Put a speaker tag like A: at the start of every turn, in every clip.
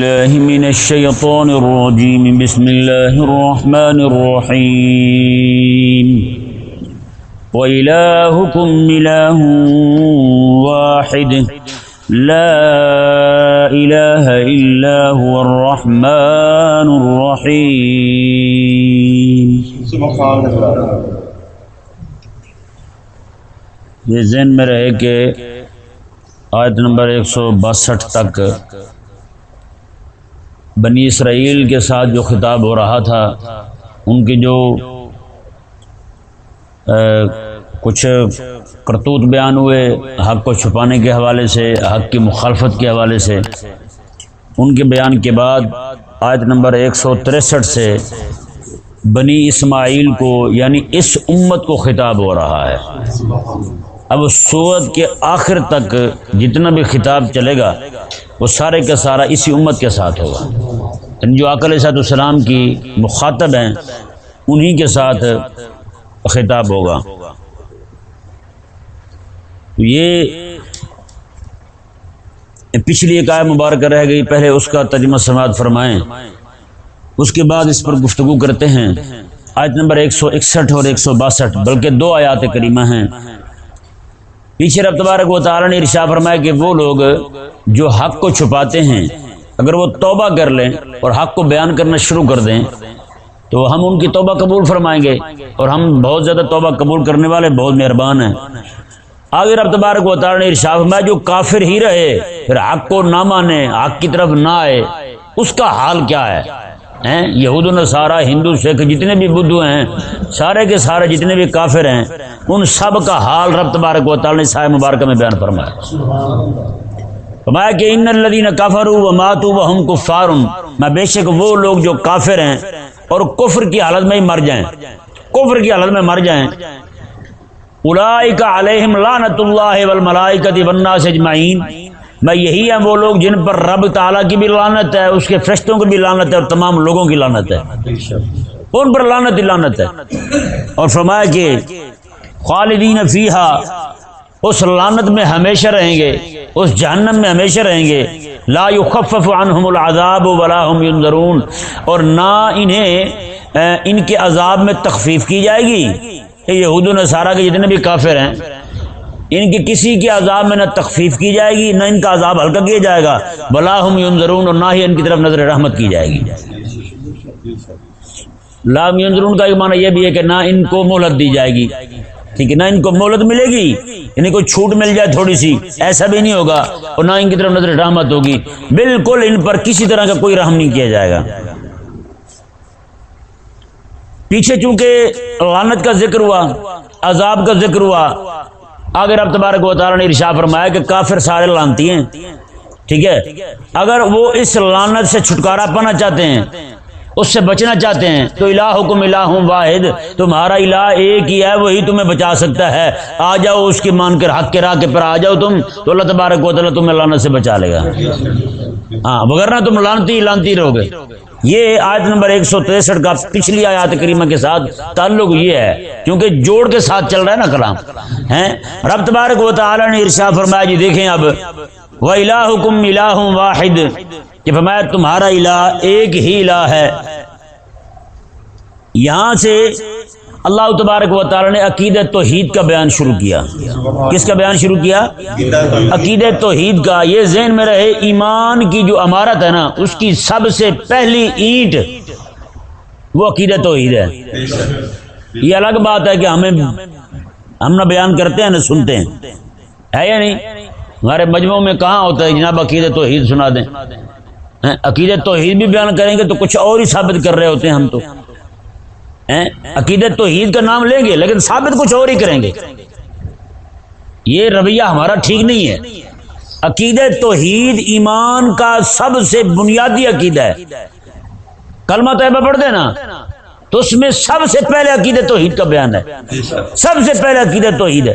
A: الله من الشيطان الرجيم. بسم الله الرحمن الرحيم. وإلهكم إله واحد. لا إله إلا هو الرحمن الرحيم.
B: سبحان اللہ.
A: یہ ذہن میں رہے کہ آیت نمبر ایک سو باسٹھ تک بنی اسرائیل کے ساتھ جو خطاب ہو رہا تھا، ان کے جو کچھ کرتوت بیان ہوئے حق کو چھپانے کے حوالے سے، حق کی مخالفت کے حوالے سے، ان کے بیان کے بعد آیت نمبر ایک سو تریسٹھ سے بنی اسماعیل کو یعنی اس امت کو خطاب ہو رہا ہے۔ اب سورت کے آخر تک جتنا بھی خطاب چلے گا، وہ سارے کا سارا اسی امت کے ساتھ ہوگا۔ یعنی جو عقل صاحب السلام کی مخاطب ہیں، انہی کے ساتھ خطاب ہوگا۔ یہ پچھلی ایک آئے مبارکہ رہ گئی، پہلے اس کا ترجمہ سماعت فرمائیں۔ اس کے بعد اس پر گفتگو کرتے ہیں۔ آیت نمبر ایک سو اکسٹھ اور ایک سو باسٹھ، بلکہ دو آیات کریمہ ہیں۔ پیچھے رب تبارک و تعالی نے ارشا فرمایا کہ وہ لوگ جو حق کو چھپاتے ہیں، اگر وہ توبہ کر لیں اور حق کو بیان کرنا شروع کر دیں، تو ہم ان کی توبہ قبول فرمائیں گے اور ہم بہت زیادہ توبہ قبول کرنے والے بہت مہربان ہیں۔ آگے رب تبارک و تعالی نے ارشا فرمایا، جو کافر ہی رہے، پھر حق کو نہ مانے، حق کی طرف نہ آئے، اس کا حال کیا ہے؟ ہیں؟ یہود و نصارہ، ہندو، سکھ، جتنے بھی بدھو ہیں، سارے کے سارے جتنے بھی کافر ہیں، ان سب کا حال رب تبارک و تعالی نے سائے مبارکہ میں بیان فرمایا۔ فرمایا کہ ان الدین کافر الذین کفروا وماتوا وهم کفار۔ میں بے شک وہ لوگ جو کافر ہیں اور کفر کی حالت میں ہی مر جائیں۔ کفر کی حالت میں مر جائیں۔ اولئک علیہم لعنت اللہ والملائکۃ والناس اجمعین۔ میں یہی ہیں وہ لوگ جن پر رب تعالیٰ کی بھی لعنت ہے، اس کے فرشتوں کی بھی لعنت ہے اور تمام لوگوں کی لعنت ہے۔ ان پر لعنت ہی ہے۔ اور فرمایا کہ خالدین فیہا، اس لعنت میں ہمیشہ رہیں گے، اس جہنم میں ہمیشہ رہیں گے۔ لا یخفف عنہم العذاب ولا هم ينذرون اور نہ انہیں ان کے عذاب میں تخفیف کی جائے گی۔ یہ یہود و نصارہ کے جتنے بھی کافر ہیں ان کی کسی کے عذاب میں نہ تخفیف کی جائے گی، نہ ان کا عذاب ہلکا کیا جائے گا۔ بلا ہم ینظرون اور نہ ہی ان کی طرف نظر رحمت کی جائے گی۔ لام ینظرون کا ایک معنی یہ بھی ہے کہ نہ ان کو مہلت دی جائے گی۔ ٹھیک ہے، نہ ان کو مہلت ملے گی انہیں کوئی چھوٹ مل جائے تھوڑی سی، ایسا بھی نہیں ہوگا اور نہ ان کی طرف نظر رحمت ہوگی۔ بالکل ان پر کسی طرح کا کوئی رحم نہیں کیا جائے گا۔ پیچھے چونکہ لعنت کا ذکر ہوا، عذاب کا ذکر ہوا آگے رب تبارک و تعالی نے ارشا فرمایا کہ کافر سارے لانتی ہیں۔ ٹھیک ہے؟ اگر وہ اس لعنت سے چھٹکارا پانا چاہتے ہیں، اس سے بچنا چاہتے ہیں، تو الہکم الہ واحد، تمہارا الہ ایک ہی ہے، وہی تمہیں بچا سکتا ہے۔ آ جاؤ اس کی مان کر، حق کے راہ کے پر آ جاؤ تم، تو اللہ تبارک و تعالی تمہیں لعنت سے بچا لے گا۔ ہاں وغیرہ تم لانتی لانتی رہو گے۔ یہ آیت نمبر ایک سو تریسٹھ کا پچھلی آیات کریمہ کے ساتھ تعلق یہ ہے، کیونکہ جوڑ کے ساتھ چل رہا ہے نا کلام، ہیں؟ رب تبارک و تعالی نے ارشا فرمایا جی دیکھیں اب، وہ الہکم الہ واحد، کہ فرمایا تمہارا الہ ایک ہی الہ ہے۔ یہاں سے اللہ تبارک و تعالی نے عقیدت توحید کا بیان شروع کیا۔ کس کا بیان شروع کیا؟ عقیدت توحید کا۔ یہ ذہن میں رہے ایمان کی جو امارت ہے نا، اس کی سب سے پہلی اینٹ وہ عقیدت توحید ہے۔ یہ الگ بات ہے کہ ہمیں ہم نہ بیان کرتے ہیں، نہ سنتے ہیں۔ ہے یا نہیں؟ ہمارے مجموعوں میں کہاں ہوتا ہے، جناب عقیدت توحید سنا دیں۔ ہیں؟ عقیدت توحید بھی بیان کریں گے تو کچھ اور ہی ثابت کر رہے ہوتے ہیں ہم تو۔ عقیدت توحید کا نام لیں گے، لیکن ثابت کچھ اور ہی کریں گے۔ یہ رویہ ہمارا ٹھیک نہیں ہے۔ عقیدت توحید ایمان کا سب سے بنیادی عقیدہ ہے۔ کلمہ طیبہ پڑھ دینا۔ تو اس میں سب سے پہلے عقیدت توحید کا بیان ہے۔ سب سے پہلے عقیدت توحید ہے۔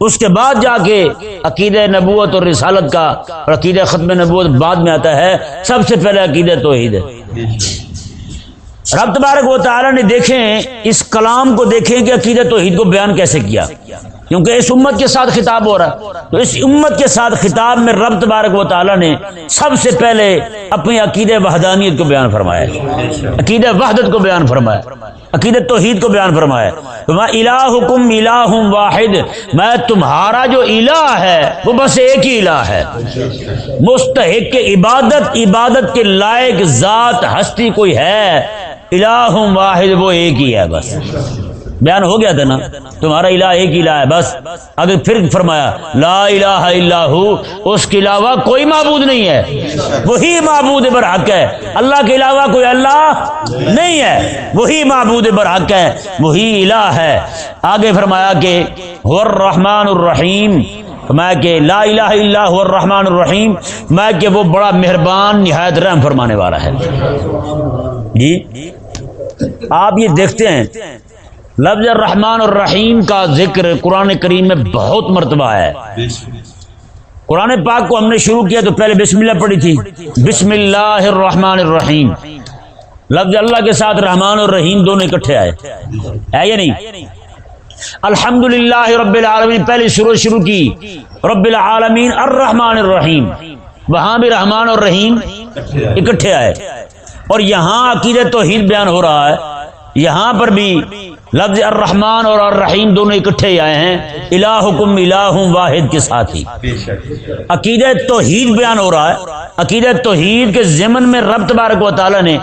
A: اس کے بعد جا کے عقید نبوت اور رسالت کا اور عقید ختم نبوت بعد میں آتا ہے۔ سب سے پہلے عقید توحید ہے۔ رب تبارک و تعالی نے دیکھیں، اس کلام کو دیکھیں کہ عقید توحید کو بیان کیسے کیا۔ کیونکہ اس امت کے ساتھ خطاب ہو رہا ہے۔ تو اس امت کے ساتھ خطاب میں رب تبارک و تعالیٰ نے سب سے پہلے اپنی عقید وحدانیت کو بیان فرمایا۔ عقید وحدت کو بیان فرمایا۔ عقید توحید کو بیان فرمایا۔ میں الہ حکم واحد۔ میں تمہارا جو الہ ہے، وہ بس ایک ہی الہ ہے۔ مستحق عبادت عبادت کے لائق ذات، ہستی کوئی ہے۔ الہ واحد، وہ ایک ہی ہے بس۔ بیان ہو گیا تھا نا؟ تمہارا الہ ایک الہ ہے بس۔ اگر پھر فرمایا، لا الہ الا ہو، اس کے علاوہ کوئی معبود نہیں ہے۔ وہی معبود برحق ہے۔ اللہ کے علاوہ کوئی اللہ نہیں ہے۔ وہی معبود برحق ہے۔ وہی الہ ہے۔ آگے فرمایا کہ الرحمن الرحیم۔ میں کہ، لا الہ الا هو الرحمن الرحیم۔ میں کہ وہ بڑا مہربان، نہایت رحم فرمانے والا ہے۔ جی؟ آپ یہ دیکھتے ہیں، لفظ الرحمن الرحیم کا ذکر قرآن کریم میں بہت مرتبہ ہے۔ قرآن پاک کو ہم نے شروع کیا تو پہلے بسم اللہ پڑھی تھی۔ بسم اللہ الرحمن الرحیم۔ لفظ اللہ کے ساتھ رحمان اور رحیم دونوں اکٹھے آئے۔ ہے یا نہیں؟ الحمد للہ رب العالمین پہلے شروع شروع کی۔ رب العالمین الرحمن الرحیم۔ وہاں بھی رحمان اور رحیم اکٹھے آئے۔ اور یہاں عقیدت توحید بیان ہو رہا ہے۔ یہاں پر بھی لفظ الرحمن اور الرحیم دونوں اکٹھے آئے ہیں۔ الہکم الہ واحد کے ساتھ ہی۔ عقید توحید بیان ہو رہا ہے۔ عقید توحید کے ضمن میں رب تبارک و تعالی نے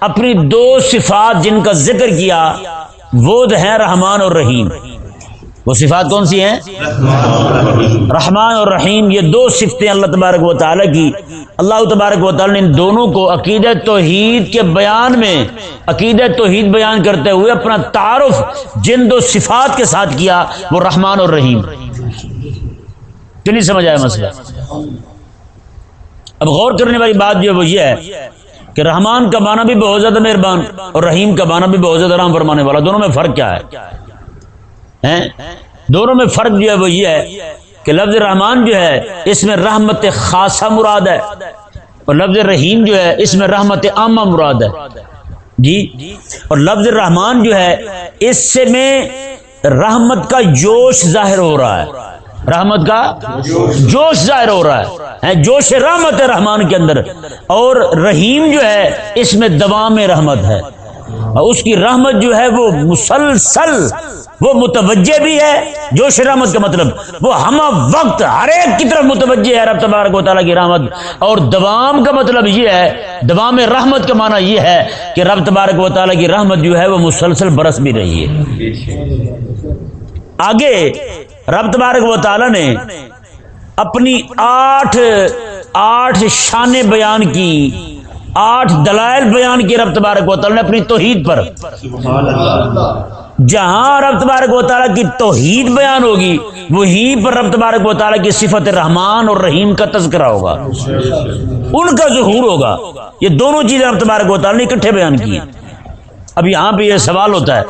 A: اپنی دو صفات جن کا ذکر کیا وہ ہیں رحمان اور رحیم۔ وہ صفات کون سی ہیں؟ رحمان اور رحیم، یہ دو صفتیں اللہ تبارک و تعالیٰ کی۔ اللہ تبارک و تعالیٰ نے ان دونوں کو عقیدت توحید کے بیان میں عقیدت توحید بیان کرتے ہوئے اپنا تعارف جن دو صفات کے ساتھ کیا، وہ رحمان اور رحیم۔ کہ نہیں سمجھ آیا مسئلہ؟ اب غور کرنے والی بات جو وہ یہ ہے کہ رحمان کا معنی بھی بہت زیادہ مہربان اور رحیم کا معنی بھی بہت زیادہ رحم فرمانے والا، دونوں میں فرق کیا ہے؟ دونوں میں فرق جو ہے وہ یہ ہے کہ لفظ رحمان جو ہے، اس میں رحمت خاصہ مراد ہے اور لفظ رحیم جو ہے، اس میں رحمت عامہ مراد ہے۔ جی؟ اور لفظ رحمان جو ہے، اس سے میں رحمت کا جوش ظاہر ہو رہا ہے۔ رحمت کا جوش ظاہر ہو رہا ہے۔ جوش رحمت ہے رحمان کے اندر۔ اور رحیم جو ہے، اس میں دوام رحمت ہے۔ اس کی رحمت جو ہے وہ مسلسل، وہ متوجہ بھی ہے جو شرامت کا مطلب وہ ہم وقت ہر ایک کی طرف متوجہ ہے، رب تبارک و تعالیٰ کی رحمت۔ اور دوام کا مطلب یہ ہے، دوام رحمت کا معنی یہ ہے کہ رب تبارک و تعالیٰ کی رحمت جو ہے وہ مسلسل برس بھی رہی ہے۔ آگے رب تبارک و تعالیٰ نے اپنی آٹھ آٹھ شان بیان کی۔ آٹھ دلائل بیان کی رب تبارک و تعالیٰ نے اپنی توحید پر۔ جہاں رب تبارک و تعالیٰ کی توحید بیان ہوگی، وہیں پر رب تبارک و تعالیٰ کی صفت رحمان اور رحیم کا تذکرہ ہوگا۔ ان کا ظہور ہوگا۔ یہ دونوں چیزیں رب تبارک و تعالیٰ نے اکٹھے بیان کی اب یہاں پہ یہ سوال ہوتا ہے۔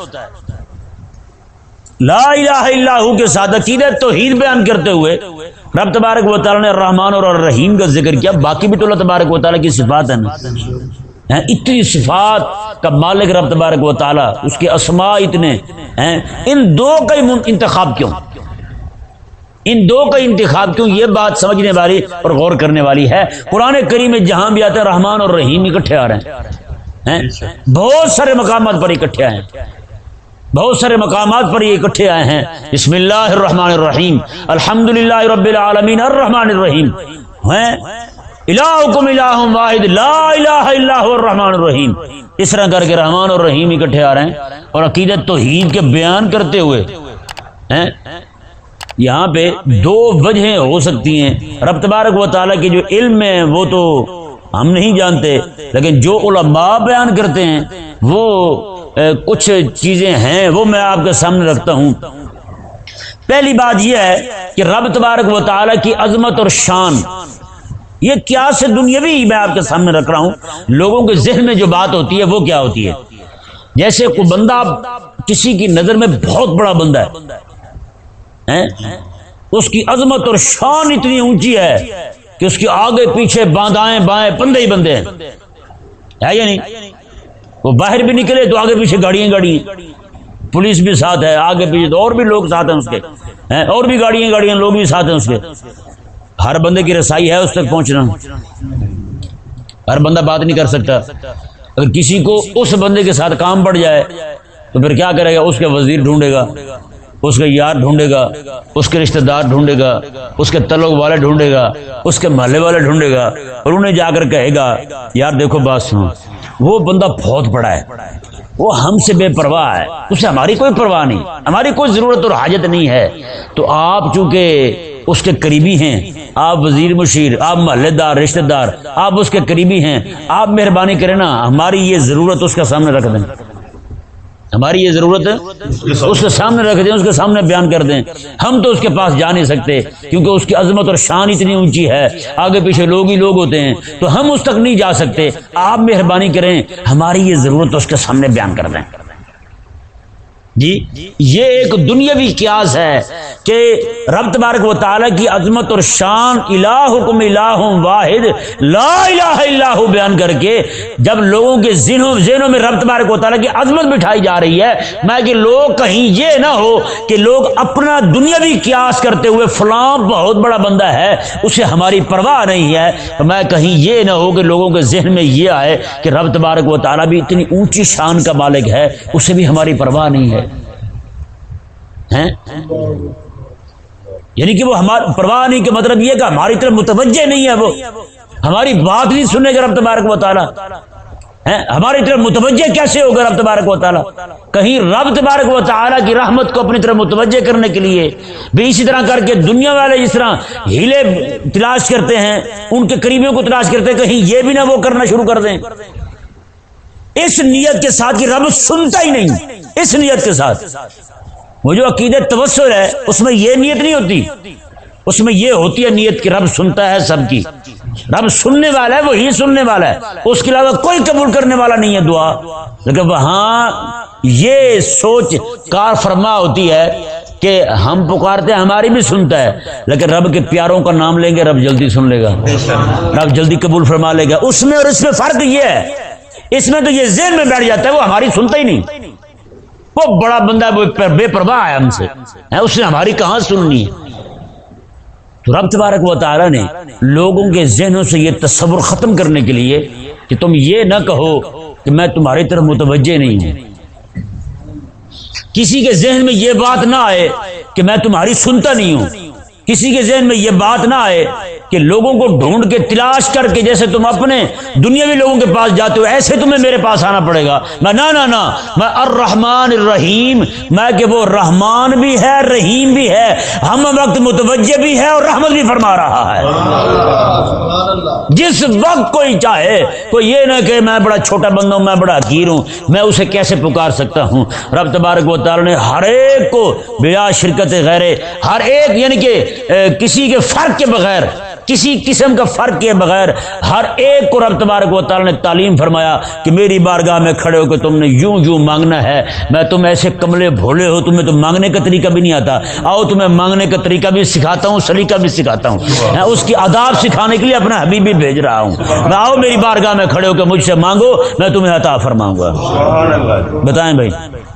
A: لا الہ الا ہو کے ساتھ عقیدت توحید بیان کرتے ہوئے رب تبارک و تعالیٰ نے رحمان اور رحیم کا ذکر کیا، باقی بھی تو اللہ تبارک و تعالیٰ کی صفات ہیں اتنی صفات کا مالک رب تبارک و تعالیٰ، اس کے اسماء اتنے ہیں۔ ان دو کا انتخاب کیوں؟ ان دو کا انتخاب کیوں؟ یہ بات سمجھنے والی اور غور کرنے والی ہے۔ قرآن کریم میں جہاں بھی آتے ہیں، رحمان اور رحیم اکٹھے آ رہے ہیں، بہت سارے مقامات پر اکٹھے آئے ہیں۔ بہت سارے مقامات پر یہ اکٹھے آئے ہیں۔ بسم اللہ الرحمن الرحیم۔ الحمد للہ رب العالمین الرحمن الرحیم۔ الہکم الہ واحد۔ لا الہ الا هو الرحمن الرحیم۔ اس طرح کر کے رحمان اور رحیم اکٹھے آ رہے ہیں۔ اور عقیدت توحید کے بیان کرتے ہوئے، ہیں؟ یہاں پہ دو وجہیں ہو سکتی ہیں۔ رب تبارک و تعالیٰ کی جو علم ہے، وہ تو ہم نہیں جانتے، لیکن جو علماء بیان کرتے ہیں، وہ کچھ چیزیں ہیں، وہ میں آپ کے سامنے رکھتا ہوں۔ پہلی بات یہ ہے کہ رب تبارک و تعالیٰ کی عظمت اور شان، یہ کیا سے دنیاوی میں آپ کے سامنے رکھ رہا ہوں؟ لوگوں کے ذہن میں جو بات ہوتی ہے، وہ کیا ہوتی ہے؟ جیسے کوئی بندہ کسی کی نظر میں بہت بڑا بندہ ہے اس کی عظمت اور شان اتنی اونچی ہے کہ اس کی آگے پیچھے باندھائیں بائیں بندے ہی بندے ہیں۔ ہے یا نہیں؟ وہ باہر بھی نکلے تو آگے پیچھے گاڑیاں گاڑی پولیس بھی ساتھ ہے، آگے پیچھے تو اور بھی لوگ ساتھ ہیں اس کے۔ اور بھی گاڑیاں گاڑیاں، لوگ بھی ساتھ ہیں اس کے۔ ہر بندے کی رسائی ہے اس تک پہنچنا۔ ہر بندہ بات نہیں کر سکتا۔ اگر کسی کو اس بندے کے ساتھ کام پڑ جائے، تو پھر کیا کرے گا؟ اس کے وزیر ڈھونڈے گا، اس کے یار ڈھونڈے گا، اس کے رشتہ دار ڈھونڈے گا، اس کے تعلق والے ڈھونڈے گا، اس کے محلے والے ڈھونڈے گا اور انہیں جا کر کہے گا، یار دیکھو بات سنو۔ وہ بندہ بہت بڑا ہے۔ وہ ہم سے بے پرواہ ہے۔ اسے ہماری کوئی پرواہ نہیں۔ ہماری کوئی ضرورت اور حاجت نہیں ہے۔ تو آپ چونکہ اس کے قریبی ہیں، آپ وزیر مشیر، آپ محلے دار، رشتہ دار، آپ اس کے قریبی ہیں۔ آپ مہربانی کریں نا، ہماری یہ ضرورت اس کا سامنے رکھ دیں۔ ہماری یہ ضرورت ہے، اس کے سامنے رکھ دیں، اس کے سامنے بیان کر دیں۔ ہم تو اس کے پاس جا نہیں سکتے، کیونکہ اس کی عظمت اور شان اتنی اونچی ہے۔ آگے پیچھے لوگ ہی لوگ ہوتے ہیں، تو ہم اس تک نہیں جا سکتے۔ آپ مہربانی کریں، ہماری یہ ضرورت اس کے سامنے بیان کر دیں۔ جی یہ ایک دنیاوی قیاس ہے کہ رب تبارک و تعالیٰ کی عظمت اور شان الہکم الہ واحد، لا الہ الا ہو بیان کر کے جب لوگوں کے ذہنوں ذہنوں میں رب تبارک و تعالیٰ کی عظمت بٹھائی جا رہی ہے، میں کہ لوگ کہیں یہ نہ ہو کہ لوگ اپنا دنیاوی قیاس کرتے ہوئے فلاں بہت بڑا بندہ ہے، اسے ہماری پرواہ نہیں ہے۔ میں کہیں یہ نہ ہو کہ لوگوں کے ذہن میں یہ آئے کہ رب تبارک و تعالیٰ بھی اتنی اونچی شان کا مالک ہے، اسے بھی ہماری پرواہ نہیں ہے۔ یعنی کہ وہ ہمارا پرواہ نہیں کہ مطلب یہ کہ ہماری طرف متوجہ نہیں ہے وہ۔ ہماری بات نہیں سننے گا رب تبارک و تعالیٰ۔ ہماری طرف متوجہ کیسے ہوگا رب تبارک و تعالیٰ؟ کہیں رب تبارک و تعالیٰ کی رحمت کو اپنی طرف متوجہ کرنے کے لیے بھی اسی طرح کر کے دنیا والے جس طرح ہیلے تلاش کرتے ہیں، ان کے قریبیوں کو تلاش کرتے ہیں، کہیں یہ بھی نہ وہ کرنا شروع کر دیں۔ اس نیت کے ساتھ کہ رب سنتا ہی نہیں، اس نیت کے ساتھ۔ وہ جو عقید تبصر ہے، اس میں یہ نیت نہیں ہوتی۔ اس میں یہ ہوتی ہے نیت کہ رب سنتا ہے سب کی۔ رب سننے والا ہے، وہی سننے والا ہے۔ اس کے علاوہ کوئی قبول کرنے والا نہیں ہے دعا۔ لیکن وہاں یہ سوچ کار فرما ہوتی ہے کہ ہم پکارتے ہیں، ہماری بھی سنتا ہے۔ لیکن رب کے پیاروں کا نام لیں گے، رب جلدی سن لے گا۔ رب جلدی قبول فرما لے گا۔ اس میں اور اس میں فرق یہ ہے، اس میں تو یہ ذہن میں بیٹھ جاتا ہے، وہ ہماری سنتا ہی نہیں۔ وہ بڑا بندہ بے پرواہ ہے ہم سے۔ اس نے ہماری کہاں سننی ہے؟ تو رب تبارک و تعالیٰ نے لوگوں کے ذہنوں سے یہ تصور ختم کرنے کے لیے کہ تم یہ نہ کہو کہ میں تمہاری طرف متوجہ نہیں ہوں۔ کسی کے ذہن میں یہ بات نہ آئے کہ میں تمہاری سنتا نہیں ہوں۔ کسی کے ذہن میں یہ بات نہ آئے کہ لوگوں کو ڈھونڈ کے تلاش کر کے جیسے تم اپنے دنیاوی لوگوں کے پاس جاتے ہو، ایسے تمہیں میرے پاس آنا پڑے گا۔ میں نہ نہ نہ، میں الرحمن الرحیم، میں کہ وہ رحمان بھی ہے، رحیم بھی ہے، ہم وقت متوجہ بھی ہے اور رحمت بھی فرما رہا ہے۔ جس وقت کوئی چاہے، کوئی یہ نہ کہ میں بڑا چھوٹا بندہ ہوں، میں بڑا حقیر ہوں، میں اسے کیسے پکار سکتا ہوں؟ رب تبارک و تعالی نے ہر ایک کو بیا شرکت غیر ہر ایک یعنی کہ کسی کے فرق کے بغیر کسی قسم کا فرق کے بغیر ہر ایک کو رب تبارک و تعالی نے تعلیم فرمایا کہ میری بارگاہ میں کھڑے ہو کے تم نے یوں یوں مانگنا ہے، میں تم ایسے کملے بھولے ہو، تمہیں تو مانگنے کا طریقہ بھی نہیں آتا۔ آؤ، تمہیں مانگنے کا طریقہ بھی سکھاتا ہوں، سلیقہ بھی سکھاتا ہوں۔ میں اس کی آداب سکھانے کے لیے اپنا حبیب بھی بھیج رہا ہوں۔ میں آؤ، میری بارگاہ میں کھڑے ہو کے مجھ سے مانگو، میں تمہیں عطا فرماؤں گا۔ بتائیں بھائی،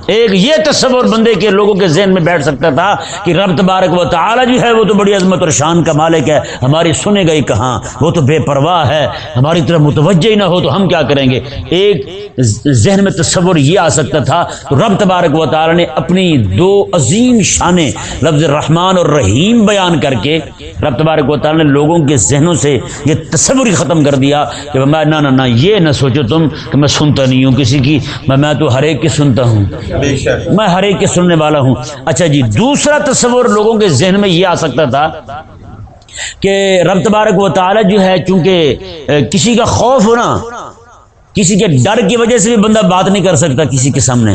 A: ایک یہ تصور بندے کے لوگوں کے ذہن میں بیٹھ سکتا تھا کہ رب تبارک و تعالی جو ہے وہ تو بڑی عظمت اور شان کا مالک ہے، ہماری سنے گئی کہاں؟ وہ تو بے پرواہ ہے۔ ہماری طرف متوجہ ہی نہ ہو تو ہم کیا کریں گے؟ ایک ذہن میں تصور یہ آ سکتا تھا تو رب تبارک و تعالی نے اپنی دو عظیم شانیں لفظ رحمان اور رحیم بیان کر کے رب تبارک و تعالی نے لوگوں کے ذہنوں سے یہ تصور ہی ختم کر دیا کہ میں نہ نہ یہ نہ سوچو تم کہ میں سنتا نہیں ہوں کسی کی۔ میں میں تو ہر ایک کی سنتا ہوں۔ میں ہر ایک کے سننے والا ہوں۔ اچھا جی دوسرا تصور لوگوں کے ذہن میں یہ آ سکتا تھا کہ رب تبارک و تعالی جو ہے چونکہ کسی کا خوف ہونا کسی کے ڈر کی وجہ سے بھی بندہ بات نہیں کر سکتا کسی کے سامنے۔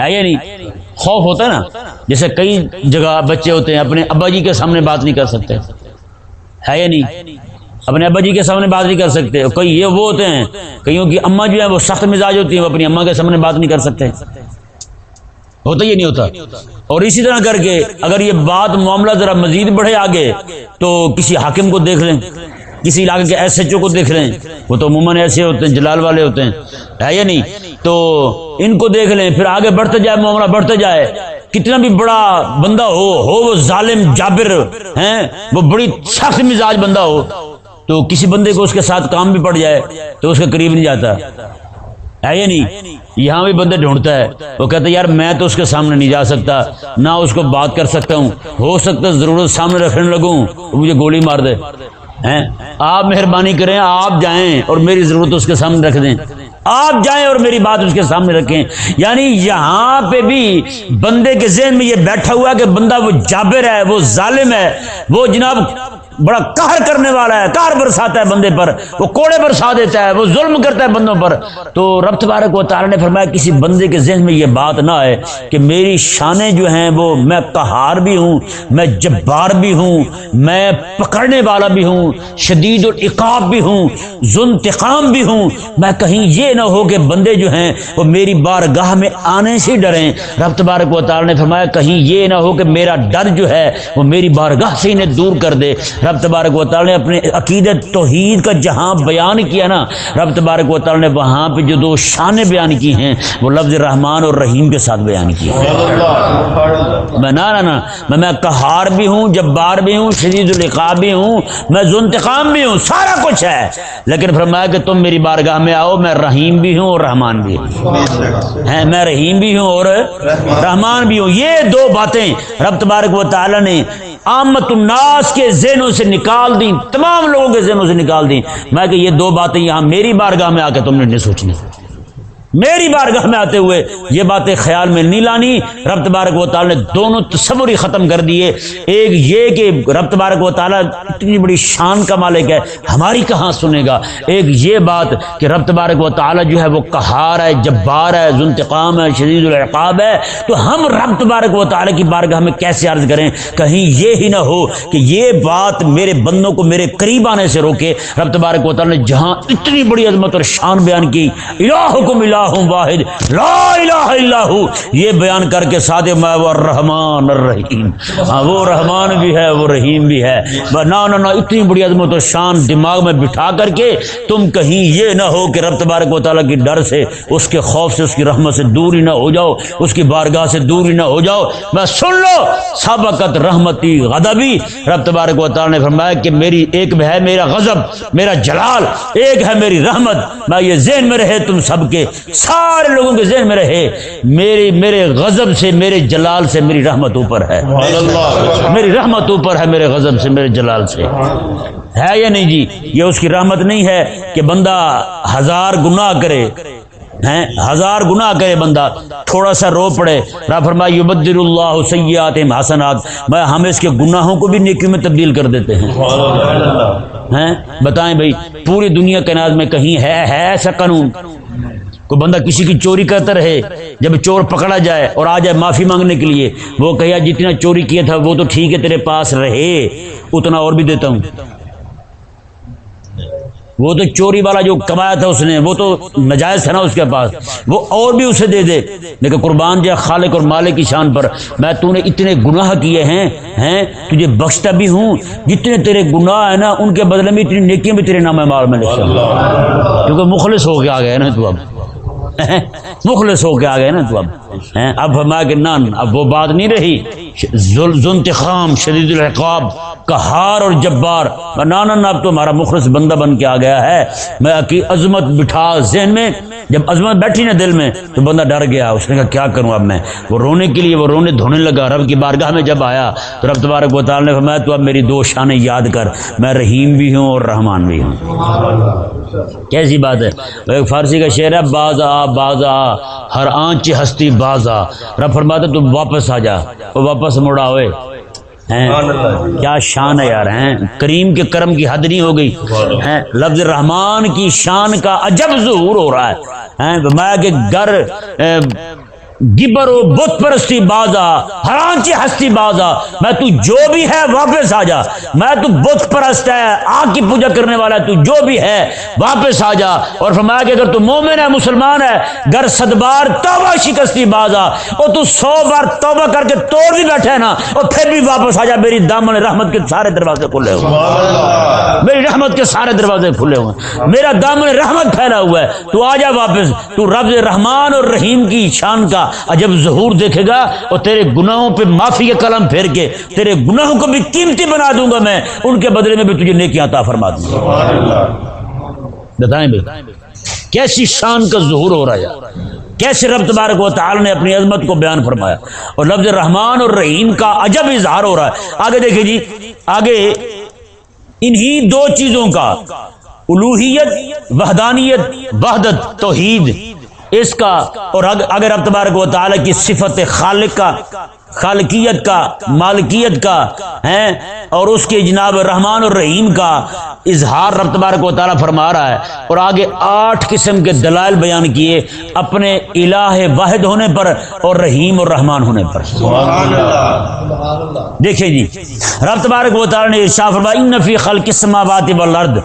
A: ہے یا نہیں؟ خوف ہوتا ہے نا، جیسے کئی جگہ بچے ہوتے ہیں، اپنے ابا جی کے سامنے بات نہیں کر سکتے۔ ہے یا نہیں؟ اپنے ابا جی کے سامنے بات نہیں کر سکتے۔ کئی یہ وہ ہوتے ہیں، کئیوں کی اما جو ہے وہ سخت مزاج ہوتی ہیں، وہ اپنی اما کے سامنے بات نہیں کر سکتے۔ ہوتا یہ نہیں ہوتا۔ اور اسی طرح کر کے اگر یہ بات معاملہ ذرا مزید بڑھے آگے تو کسی حاکم کو دیکھ لیں، کسی علاقے کے ایس ایچ او کو دیکھ لیں۔ وہ تو عموماً ایسے ہوتے ہیں، جلال والے ہوتے ہیں۔ ہے یا نہیں؟ تو ان کو دیکھ لیں، پھر آگے بڑھتے جائے، معاملہ بڑھتے جائے۔ کتنا بھی بڑا بندہ ہو ہو وہ ظالم جابر، ہیں؟ وہ بڑی سخت مزاج بندہ ہو تو کسی بندے کو اس کے ساتھ کام بھی پڑ جائے تو اس کے قریب نہیں جاتا۔ ہے یا نہیں? یہاں بھی بندے ڈھونڈتا ہے۔ وہ کہتا ہے، یار، میں تو اس کے سامنے نہیں جا سکتا، نہ اس کو بات کر سکتا ہوں۔ ہو سکتا ضرورت سامنے رکھنے لگوں مجھے گولی مار دے۔ آپ مہربانی کریں، آپ جائیں اور میری ضرورت اس کے سامنے رکھ دیں۔ آپ جائیں اور میری بات اس کے سامنے رکھیں۔ یعنی یہاں پہ بھی بندے کے ذہن میں یہ بیٹھا ہوا کہ بندہ وہ جابر ہے، وہ ظالم ہے۔ وہ جناب بڑا قہر کرنے والا ہے، قہر برساتا ہے بندے پر، وہ کوڑے برسا دیتا ہے، وہ ظلم کرتا ہے بندوں پر۔ تو رب تبارک و تعالی نے فرمایا، کسی بندے کے ذہن میں یہ بات نہ آئے کہ میری شانیں جو ہیں وہ میں قہار بھی ہوں، میں جبار بھی ہوں، میں پکڑنے والا بھی ہوں، شدید العقاب بھی ہوں ذنتقام بھی ہوں۔ میں کہیں یہ نہ ہو کہ بندے جو ہیں وہ میری بار گاہ میں آنے سے ڈریں۔ رب تبارک و تعالی نے فرمایا، کہیں یہ نہ ہو کہ میرا ڈر جو ہے وہ میری بارگاہ سے انہیں دور کر دے۔ رب رب تبارک و تعالی نے اپنے عقیدت توحید کا جہاں بیان کیا نا، رب تبارک و تعالی نے وہاں پہ جو دو شان بیان کی ہیں، وہ لفظ رحمان اور رحیم کے ساتھ بیان کیا میں نہ نا، میں میں کہار بھی ہوں، جبار بھی ہوں، شدید القاب بھی ہوں، میں ذنتقام بھی ہوں، سارا کچھ ہے۔ لیکن فرمایا کہ تم میری بارگاہ میں آؤ، میں رحیم بھی ہوں اور رحمان بھی ہوں۔ میں رحیم بھی ہوں اور رحمان بھی ہوں۔ یہ دو باتیں رب تبارک و تعالی نے آمت الناس کے ذہنوں سے نکال دیں، تمام لوگوں کے ذہنوں سے نکال دیں۔ میں کہ یہ دو باتیں یہاں میری بارگاہ میں آ کے تم نے نہیں سوچنی۔ میری بارگاہ میں آتے ہوئے یہ باتیں خیال میں نہیں لانی۔ رب تبارک و تعالی نے دونوں تصور ہی ختم کر دیے۔ ایک یہ کہ رب تبارک و تعالی اتنی بڑی شان کا مالک ہے، ہماری کہاں سنے گا؟ ایک یہ بات کہ رب تبارک و تعالی جو ہے وہ کہار ہے، جبار ہے ذنتقام ہے، شدید العقاب ہے۔ تو ہم رب تبارک و تعالی کی بارگاہ میں کیسے عرض کریں؟ کہیں یہ ہی نہ ہو کہ یہ بات میرے بندوں کو میرے قریب آنے سے روکے۔ رب تبارک و تعالی نے جہاں اتنی بڑی عظمت اور شان بیان کی الہ ملا الہ واحد، لا الہ الا ہو۔ یہ بیان کر کے ساتھ میں وہ الرحمن الرحیم۔ ہاں وہ رحمان بھی ہے، وہ رحیم بھی ہے۔ نا نا نا اتنی بڑی عظمت و شان دماغ میں بٹھا کر کے تم کہیں یہ نہ ہو کہ رب تبارک و تعالیٰ کی ڈر سے، اس کے خوف سے، اس کی رحمت سے دور ہی نہ ہو جاؤ، اس کی بارگاہ سے دور ہی نہ ہو جاؤ۔ میں سن لو، سابقت رحمتی غضبی۔ رب تبارک و تعالیٰ نے فرمایا کہ میری ایک ہے میرا غضب، میرا جلال، ایک ہے میری رحمت۔ میں یہ ذہن میں رہے تم سب کے۔ سارے لوگوں کے ذہن میں رہے میری میرے غضب سے میرے جلال سے میری رحمت اوپر ہے۔ میری رحمت اوپر ہے میرے غضب سے میرے جلال سے۔ ہے یا نہیں جی؟ یہ اس کی رحمت نہیں ہے کہ بندہ ہزار گناہ کرے۔ ہیں؟ ہزار گناہ کرے بندہ۔ تھوڑا سا رو پڑے۔ فرما یبدل اللہ سیات حسنات۔ میں ہم اس کے گناہوں کو بھی نیکی میں تبدیل کر دیتے ہیں۔ ہیں؟ بتائیں بھائی پوری دنیا کے ناز میں کہیں ہے ہے ایسا قانون؟ کوئی بندہ کسی کی چوری کرتا رہے، جب چور پکڑا جائے اور آ جائے معافی مانگنے کے لیے، وہ کہا جتنا چوری کیا تھا، وہ تو ٹھیک ہے، تیرے پاس رہے، اتنا اور بھی دیتا ہوں۔ وہ تو چوری والا جو کمایا تھا اس نے، وہ تو نجائز تھا نا اس کے پاس۔ وہ اور بھی اسے دے دے۔ لیکن قربان جائے خالق اور مالک کی شان پر، میں تو نے اتنے گناہ کیے ہیں ہیں، تجھے بخشتا بھی ہوں، جتنے تیرے گناہ ہیں نا، ان کے بدلے میں اتنی نیکیاں بھی تیرے نام مال میں لکھتا ہوں کیونکہ مخلص ہو کے آ گیا نا تو اب۔ مخلص ہو کے آ گئے نا تو اب اب ہمارا کہ نان، اب وہ بات نہیں رہی۔ ذنتخام شدید الحقاب کہار اور جبار۔ نانا اب تو ہمارا مخلص بندہ بن کے آ گیا ہے۔ میں عظمت بٹھا ذہن میں، جب عظمت بیٹھی نا دل میں، تو بندہ ڈر گیا۔ اس نے کہا، کیا کروں اب میں؟ وہ رونے کے لیے، وہ رونے دھونے لگا۔ رب کی بارگاہ میں جب آیا، تو رب تبارک و نے فرمایا، تو اب میری دو شانیں یاد کر۔ میں رحیم بھی ہوں اور رحمان بھی ہوں۔ کیسی بات ہے؟ ایک فارسی کا شعر ہے باز آ باز آ ہر آنچ ہستی باز آ رب فرماتا تو واپس آ جا وہ واپس مڑا ہوئے کیا شان ہے یار ہیں۔ کریم کے کرم کی حد نہیں ہو گئی۔ لفظ رحمان کی شان کا عجب ظہور ہو رہا ہے۔ میں کہ گھر گبر و بت پرستی بازا ہرانچی ہستی بازا میں تو جو بھی ہے واپس آ جا۔ میں تو بت پرست ہے آگ کی پوجا کرنے والا ہے تو جو بھی ہے واپس آ جا۔ اور فرمایا کہ اگر تو مومن ہے مسلمان ہے گر صدبار توبہ شکستی بازا۔ اور تو سو بار توبہ کر کے توڑ بھی بیٹھے ہے نا اور پھر بھی واپس آ جا۔ میری دامن رحمت کے سارے دروازے کھلے ہوئے۔ میری رحمت کے سارے دروازے کھلے ہوئے۔ میرا دامن رحمت پھیلا ہوا ہے۔ تو آ جا واپس۔ تو رب رحمان اور رحیم کی شان کا جب ظہور دیکھے گا اور تیرے گناہوں پہ معافی کے قلم پھیر کے تیرے گناہوں کو بھی قیمتی بنا دوں گا میں، ان کے بدلے میں بھی تجھے نیکی عطا فرما دوں گا۔ بتائیں بھائی، کیسی شان کا ظہور ہو رہا ہے۔ کیسے رب تبارک و تعالی نے اپنی عظمت کو بیان فرمایا۔ اور لفظ رحمان اور رحیم کا عجب اظہار ہو رہا ہے۔ آگے دیکھیں جی آگے انہی دو چیزوں کا الوحیت وحدانیت، وحدت، توحید۔ اس کا اور اگر اب تبارک و تعالی کی صفت خالق کا خالقیت کا مالکیت کا ہے اور اس کے جناب رحمان اور رحیم کا اظہار رب تبارک و تعالیٰ فرما رہا ہے اور آگے آٹھ قسم کے دلائل بیان کیے اپنے الہ واحد ہونے پر اور رحیم اور رحمان ہونے پر۔ دیکھیں جی رب تبارک و تعالیٰ نے ارشا فرما نفی خلق السماوات والارض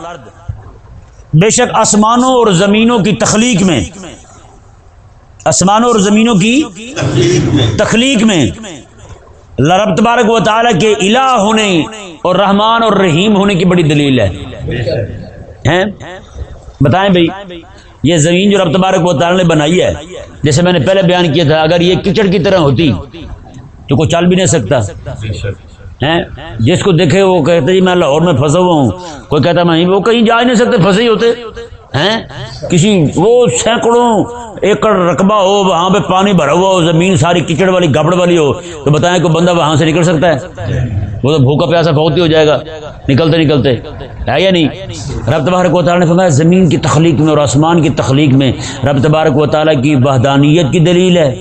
A: بے شک آسمانوں اور زمینوں کی تخلیق میں آسمانوں اور زمینوں کی تخلیق میں رب تبارک و تعالیٰ کے الہ ہونے اور رحمان اور رحیم ہونے کی بڑی دلیل ہے۔ بتائیں بھائی، یہ زمین جو رب تبارک و تعالیٰ نے بنائی ہے، جیسے میں نے پہلے بیان کیا تھا، اگر یہ کچڑ کی طرح ہوتی تو کوئی چل بھی نہیں سکتا۔ جس کو دیکھے وہ کہتے جی میں لاہور میں پھنسا ہوا ہوں۔ کوئی کہتا میں وہ کہیں جا ہی نہیں سکتے، پھنسے ہی ہوتے۔ ہیں؟ کسی وہ سینکڑوں ایکڑ رقبہ ہو، وہاں پہ پانی بھرا ہوا ہو، زمین ساری کچڑ والی، گبڑ والی ہو، تو بتائیں کہ بندہ وہاں سے نکل سکتا ہے؟ وہ تو بھوکا پیاسا بہت ہی ہو جائے گا۔ نکلتے نکلتے، ہے یا نہیں؟ رب تبارک و تعالیٰ نے فرمایا، زمین کی تخلیق میں اور آسمان کی تخلیق میں رب تبارک و تعالیٰ کی وحدانیت کی دلیل ہے۔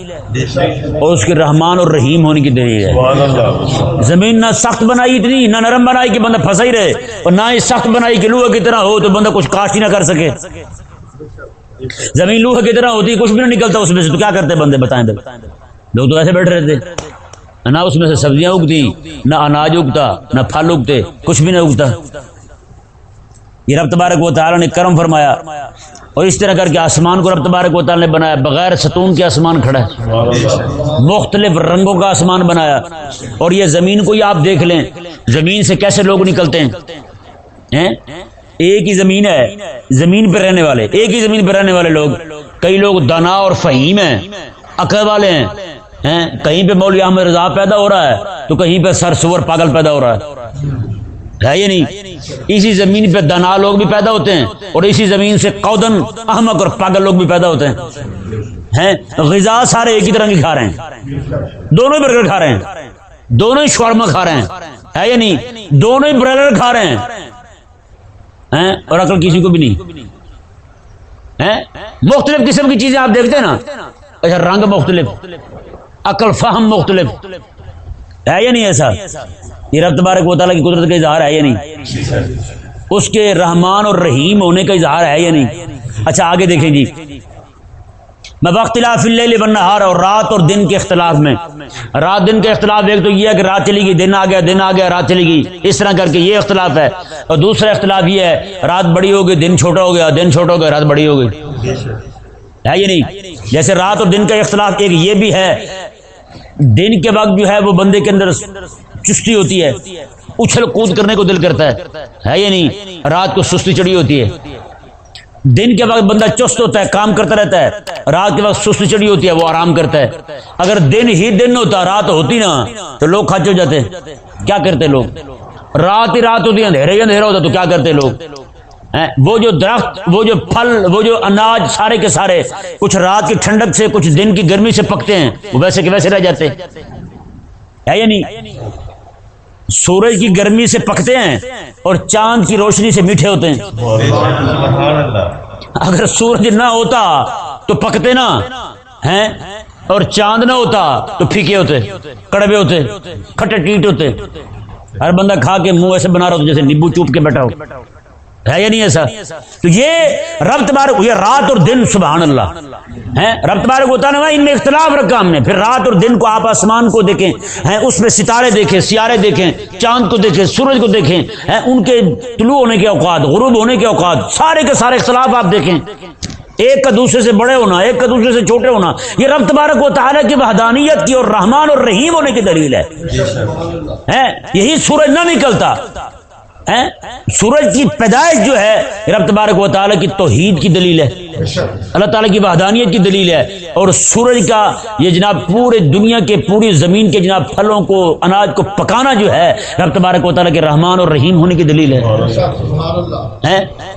A: اور اس کے رحمان اور رحیم ہونے کی دلیل ہے۔ زمین نہ سخت بنائی اتنی نہ نرم بنائی کہ بندہ پھنسا ہی رہے اور نہ ہی سخت بنائی کہ لوہے کی طرح ہو تو بندہ کچھ کاشت ہی نہ کر سکے۔ زمین لوہے کی طرح ہوتی کچھ بھی نہ نکلتا اس میں سے تو کیا کرتے بندے؟ بتائیں لوگ تو ایسے بیٹھ رہے تھے نہ اس میں سے سبزیاں اگتی نہ اناج اگتا نہ پھل اگتے کچھ بھی نہ اگتا۔ یہ رب تبارک و تعالیٰ نے کرم فرمایا۔ اور اس طرح کر کے آسمان کو رب تبارک و تعالیٰ نے بنایا، بغیر ستون کے آسمان کھڑا ہے۔ مختلف رنگوں کا آسمان بنایا۔ اور یہ زمین کو ہی آپ دیکھ لیں، زمین سے کیسے لوگ نکلتے ہیں؟ ایک ہی زمین ہے، زمین پہ رہنے والے، ایک ہی زمین پہ رہنے والے لوگ۔ کئی لوگ دانا اور فہیم ہیں عقل والے ہیں۔ کہیں پہ مولوی احمد رضا پیدا ہو رہا ہے، تو کہیں پہ سر سور پاگل پیدا ہو رہا ہے۔ ہے یہ نہیں? اسی زمین پہ دنا لوگ بھی پیدا ہوتے ہیں اور اسی زمین سے قودن احمد اور پاگل لوگ بھی پیدا ہوتے ہیں۔ غذا سارے ایک ہی طرح کی کھا رہے ہیں۔ دونوں برگر کھا رہے ہیں۔ دونوں ہی شورما کھا رہے ہیں۔ ہے یا نہیں؟ دونوں ہی برگر کھا رہے ہیں۔ اور عقل کسی کو بھی نہیں۔ مختلف قسم کی چیزیں آپ دیکھتے ہیں نا۔ اچھا رنگ مختلف، عقل، فہم مختلف۔ ہے یا نہیں ایسا؟ یہ رب تبارک و تعالیٰ کی قدرت کا اظہار ہے یا نہیں؟ اس کے رحمان اور رحیم ہونے کا اظہار ہے یا نہیں؟ اچھا آگے دیکھیں جی۔ میں اختلاف بنہار اور رات اور دن کے اختلاف میں۔ رات دن کے اختلاف ایک تو یہ ہے کہ رات چلی گئی، دن آ گیا، دن آ گیا، رات چلی گئی۔ اس طرح کر کے یہ اختلاف ہے۔ اور دوسرا اختلاف یہ ہے، رات بڑی ہو گئی، دن چھوٹا ہو گیا، دن چھوٹا ہو گیا، رات بڑی ہو گئی۔ ہے یہ نہیں؟ جیسے رات اور دن کا اختلاف ایک یہ بھی ہے، دن کے وقت جو ہے وہ بندے کے اندر چستی ہوتی ہے۔ اچھل کود کرنے کو دل کرتا ہے۔ ہے یا نہیں؟ رات کو سستی چڑی ہوتی ہے۔ دن کے وقت بندہ چست ہوتا ہے، کام کرتا رہتا ہے۔ رات کے وقت سستی چڑی ہوتی ہے، وہ آرام کرتا ہے۔ اگر دن ہی دن ہوتا، رات ہوتی نا، تو لوگ کھاچے ہو جاتے۔ کیا کرتے لوگ؟ رات ہی رات ہوتی اندھیرا ہی اندھیرا ہوتا، تو کیا کرتے لوگ؟ وہ جو درخت، وہ جو پھل، وہ جو اناج، سارے کے سارے، کچھ رات کی ٹھنڈک سے، کچھ دن کی گرمی سے پکتے ہیں، وہ ویسے کے ویسے رہ جاتے۔ ہے یا نہیں؟ سورج کی گرمی سے پکتے ہیں اور چاند کی روشنی سے میٹھے ہوتے ہیں۔ اگر سورج نہ ہوتا تو پکتے نہ ہیں؟ اور چاند نہ ہوتا تو پھیکے ہوتے کڑبے ہوتے، کھٹے ٹیٹ ہوتے۔ ہر بندہ کھا کے منہ ایسے بنا رہا ہوتا جیسے نیبو چوپ کے بیٹھا ہو۔ ہے یا نہیں ایسا؟ تو یہ رب تبارک یہ رات اور دن سبحان اللہ۔ ہے رب تبارک ہوتا نا ان میں اختلاف رکھا ہم نے۔ پھر رات اور دن کو آپ آسمان کو دیکھیں۔ ہیں؟ اس میں ستارے دیکھیں سیارے دیکھیں چاند کو دیکھیں سورج کو دیکھیں۔ ہیں؟ ان کے طلوع ہونے کے اوقات غروب ہونے کے اوقات سارے کے سارے اختلاف آپ دیکھیں۔ ایک کا دوسرے سے بڑے ہونا ایک کا دوسرے سے چھوٹے ہونا۔ یہ رب تبارک و تعالیٰ کی وحدانیت کی اور رحمان اور رحیم ہونے کی دلیل ہے۔ یہی سورج نہ نکلتا۔ سورج کی پیدائش جو ہے رب تبارک و تعالیٰ کی توحید کی دلیل ہے۔ اللہ تعالیٰ کی وحدانیت کی دلیل ہے۔ اور سورج کا یہ جناب پورے دنیا کے پوری زمین کے جناب پھلوں کو اناج کو پکانا جو ہے رب تبارک و تعالیٰ کے رحمان اور رحیم ہونے کی دلیل ہے۔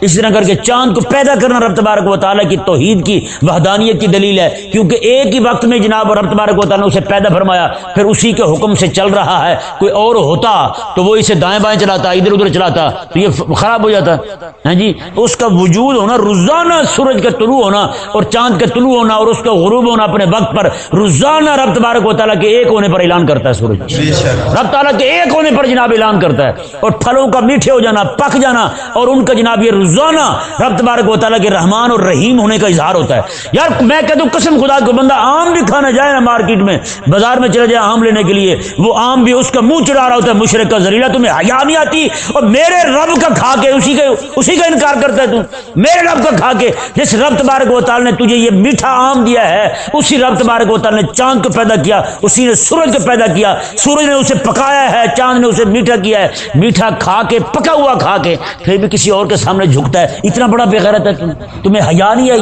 A: اس طرح کر کے چاند کو پیدا کرنا رب تبارک و تعالیٰ کی توحید کی وحدانیت کی دلیل ہے۔ کیونکہ ایک ہی وقت میں جناب رب تبارک و تعالیٰ نے اسے پیدا فرمایا پھر اسی کے حکم سے چل رہا ہے۔ کوئی اور ہوتا تو وہ اسے دائیں بائیں چلاتا ادھر ادھر چلاتا تو یہ خراب ہو جاتا۔ ہاں جی؟ اس کا وجود ہونا روزانہ سورج کا طلوع ہونا اور چاند کا طلوع ہونا اور اس کا غروب ہونا اپنے وقت پر روزانہ رب تبارک و تعالیٰ کے ایک ہونے پر اعلان کرتا ہے سورج۔ رب تعالیٰ کے ایک ہونے پر جناب اعلان کرتا ہے۔ اور پھلوں کا میٹھے ہو جانا پک جانا اور ان کا جناب یہ روزانہ رب تبارک و تعالیٰ کے رحمان اور رحیم ہونے کا اظہار ہوتا ہے۔ یار میں کہتا ہوں قسم خدا کو بندہ آم بھی کھانا جائے نا مارکیٹ میں بازار میں چلے جائے آم لینے کے لیے وہ آم بھی اس کا منہ چڑھا رہا ہوتا ہے مشرق کا ذریعہ تمہیں حیا نہیں آتی اور میرے رب کا کھا کے اسی کا اسی کا انکار کرتا ہے تو۔ میرے رب کا کھا کے جس رب تبارک و تعالی نے تجھے یہ میٹھا آم دیا ہے، اسی رب تبارک و تعالی نے چاند کو پیدا کیا، اسی نے سورج کو پیدا کیا۔ سورج نے اسے پکایا ہے، چاند نے اسے میٹھا کیا ہے۔ میٹھا کھا کے، پکا ہوا کھا کے، پھر بھی کسی اور کے سامنے جھکتا ہے۔ اتنا بڑا بےغیرت ہے تم تمہیں حیا نہیں آئی؟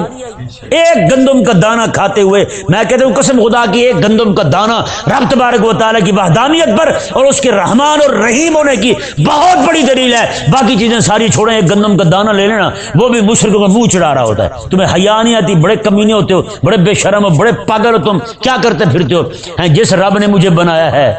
A: ایک گندم کا دانہ کھاتے ہوئے، میں کہتا ہوں، قسم خدا کی ایک گندم کا دانہ رب تبارک و تعالی کی وحدانیت پر اور اس کے رحمان اور رحیم ہونے کی بہت بڑی دلیل ہے۔ باقی چیزیں ساری چھوڑیں، ایک گندم کا دانہ لے لینا، وہ بھی مشرقوں کا منہ چڑھا رہا ہوتا ہے۔ تمہیں حیا نہیں آتی بڑے کمینے ہوتے ہو، بڑے بے شرم ہو، بڑے پاگل ہو تم۔ کیا کرتے پھرتے ہو؟ جس رب نے مجھے بنایا ہے،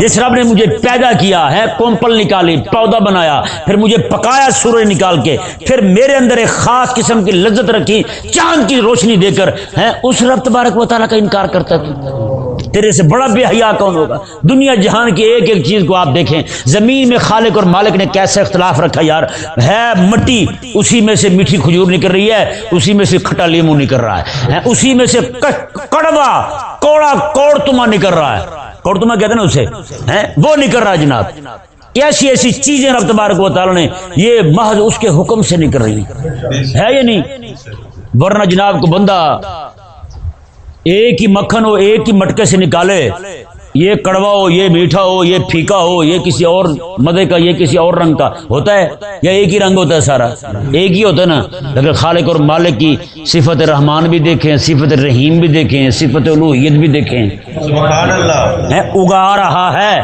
A: جس رب نے مجھے پیدا کیا ہے، کومپل نکالی، پودا بنایا، پھر مجھے پکایا سورج نکال کے، پھر میرے اندر ایک خاص قسم کی لذت رکھی، چاند کی روشنی دے کر۔ ہے اس رب تبارک و تعالیٰ کا انکار کرتا ہے۔ تیرے سے بڑا بے حیا کون ہوگا؟ دنیا جہان کی ایک ایک چیز کو آپ دیکھیں۔ زمین میں خالق اور مالک نے کیسے اختلاف رکھا یار؟ ہے مٹی، اسی میں سے میٹھی کھجور نکل رہی ہے، اسی میں سے کھٹا لیمو نکل رہا ہے، اسی میں سے کڑوا، کوڑا کوڑ تما نکل رہا ہے۔ کوڑ تما کہتے ہیں نا اسے وہ نکل رہا ہے جناب۔ ایسی ایسی چیزیں رب تبارک و تعالی نے، یہ محض اس کے حکم سے نکل رہی ہے یا نہیں؟ ورنہ جناب کو بندہ ایک ہی مکھن ہو ایک ہی مٹکے سے نکالے۔ یہ کڑوا ہو یہ میٹھا ہو یہ پھیکا ہو یہ کسی اور مدے کا یہ کسی اور رنگ کا۔ ہوتا ہے؟ یا ایک ہی رنگ ہوتا ہے سارا؟ ایک ہی ہوتا ہے نا؟ لیکن خالق اور مالک کی صفت رحمان بھی دیکھیں صفت رحیم بھی دیکھیں صفت الوحیت بھی دیکھیں۔ اگا رہا ہے۔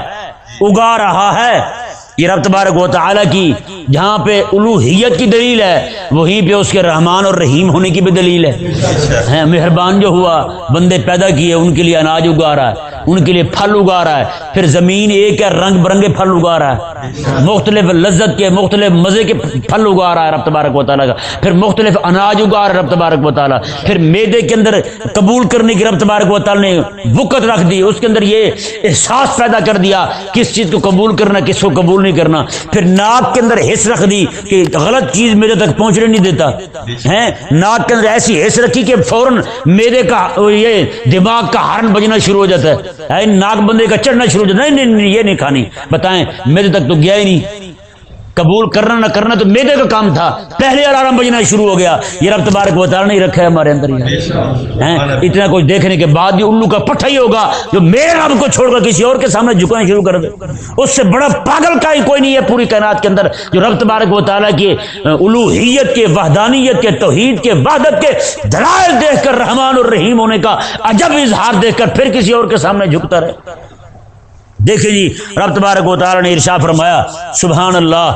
A: اگا رہا ہے۔ یہ رب تبارک و تعالی کی جہاں پہ الوحیت کی دلیل ہے وہیں پہ اس کے رحمان اور رحیم ہونے کی بھی دلیل ہے۔ مہربان جو ہوا بندے پیدا کیے ان کے لیے اناج اگا رہا ہے۔ ان کے لیے پھل اگا رہا ہے۔ پھر زمین ایک ہے، رنگ برنگے پھل اگا رہا ہے۔ مختلف لذت کے، مختلف مزے کے پھل اگا رہا ہے رب تبارک و تعالیٰ کا۔ پھر مختلف اناج اگا رہا ہے رب تبارک و تعالیٰ۔ پھر میدے کے اندر قبول کرنے کی رب تبارک و تعالیٰ نے وقت رکھ دی۔ اس کے اندر یہ احساس پیدا کر دیا کس چیز کو قبول کرنا، کس کو قبول نہیں کرنا۔ پھر ناک کے اندر حص رکھ دی کہ غلط چیز میرے تک پہنچنے نہیں دیتا۔ ہے ناک کے اندر ایسی حص رکھی کہ فوراً میدے کا، یہ دماغ کا ہارن بجنا شروع ہو جاتا ہے۔ ناک بندے کا چڑھنا شروع نہیں نہیں، یہ نہیں کھانی، بتائیں، میرے تک تو گیا ہی نہیں۔ قبول کرنا نہ کرنا تو میدے کا کام تھا۔ پہلے الارم بجنا شروع ہو گیا۔ یہ رب تبارک وطالعہ نہیں رکھا ہے ہمارے اندر اتنا کچھ دیکھنے کے بعد بھی الو کا پٹھا ہی ہوگا جو میرے رب کو چھوڑ کر کسی اور کے سامنے جھکنا شروع کر دے۔ اس سے بڑا پاگل کا ہی کوئی نہیں ہے پوری کائنات کے اندر جو رب تبارک و تعالیٰ کی الوحیت کے، وحدانیت کے، توحید کے، وحدت کے دلائل دیکھ کر رحمان اور رحیم ہونے کا عجب اظہار دیکھ کر پھر کسی اور کے سامنے جھکتا رہے۔ دیکھیں جی رب تبارک و تعالی نے ارشا فرمایا سبحان اللہ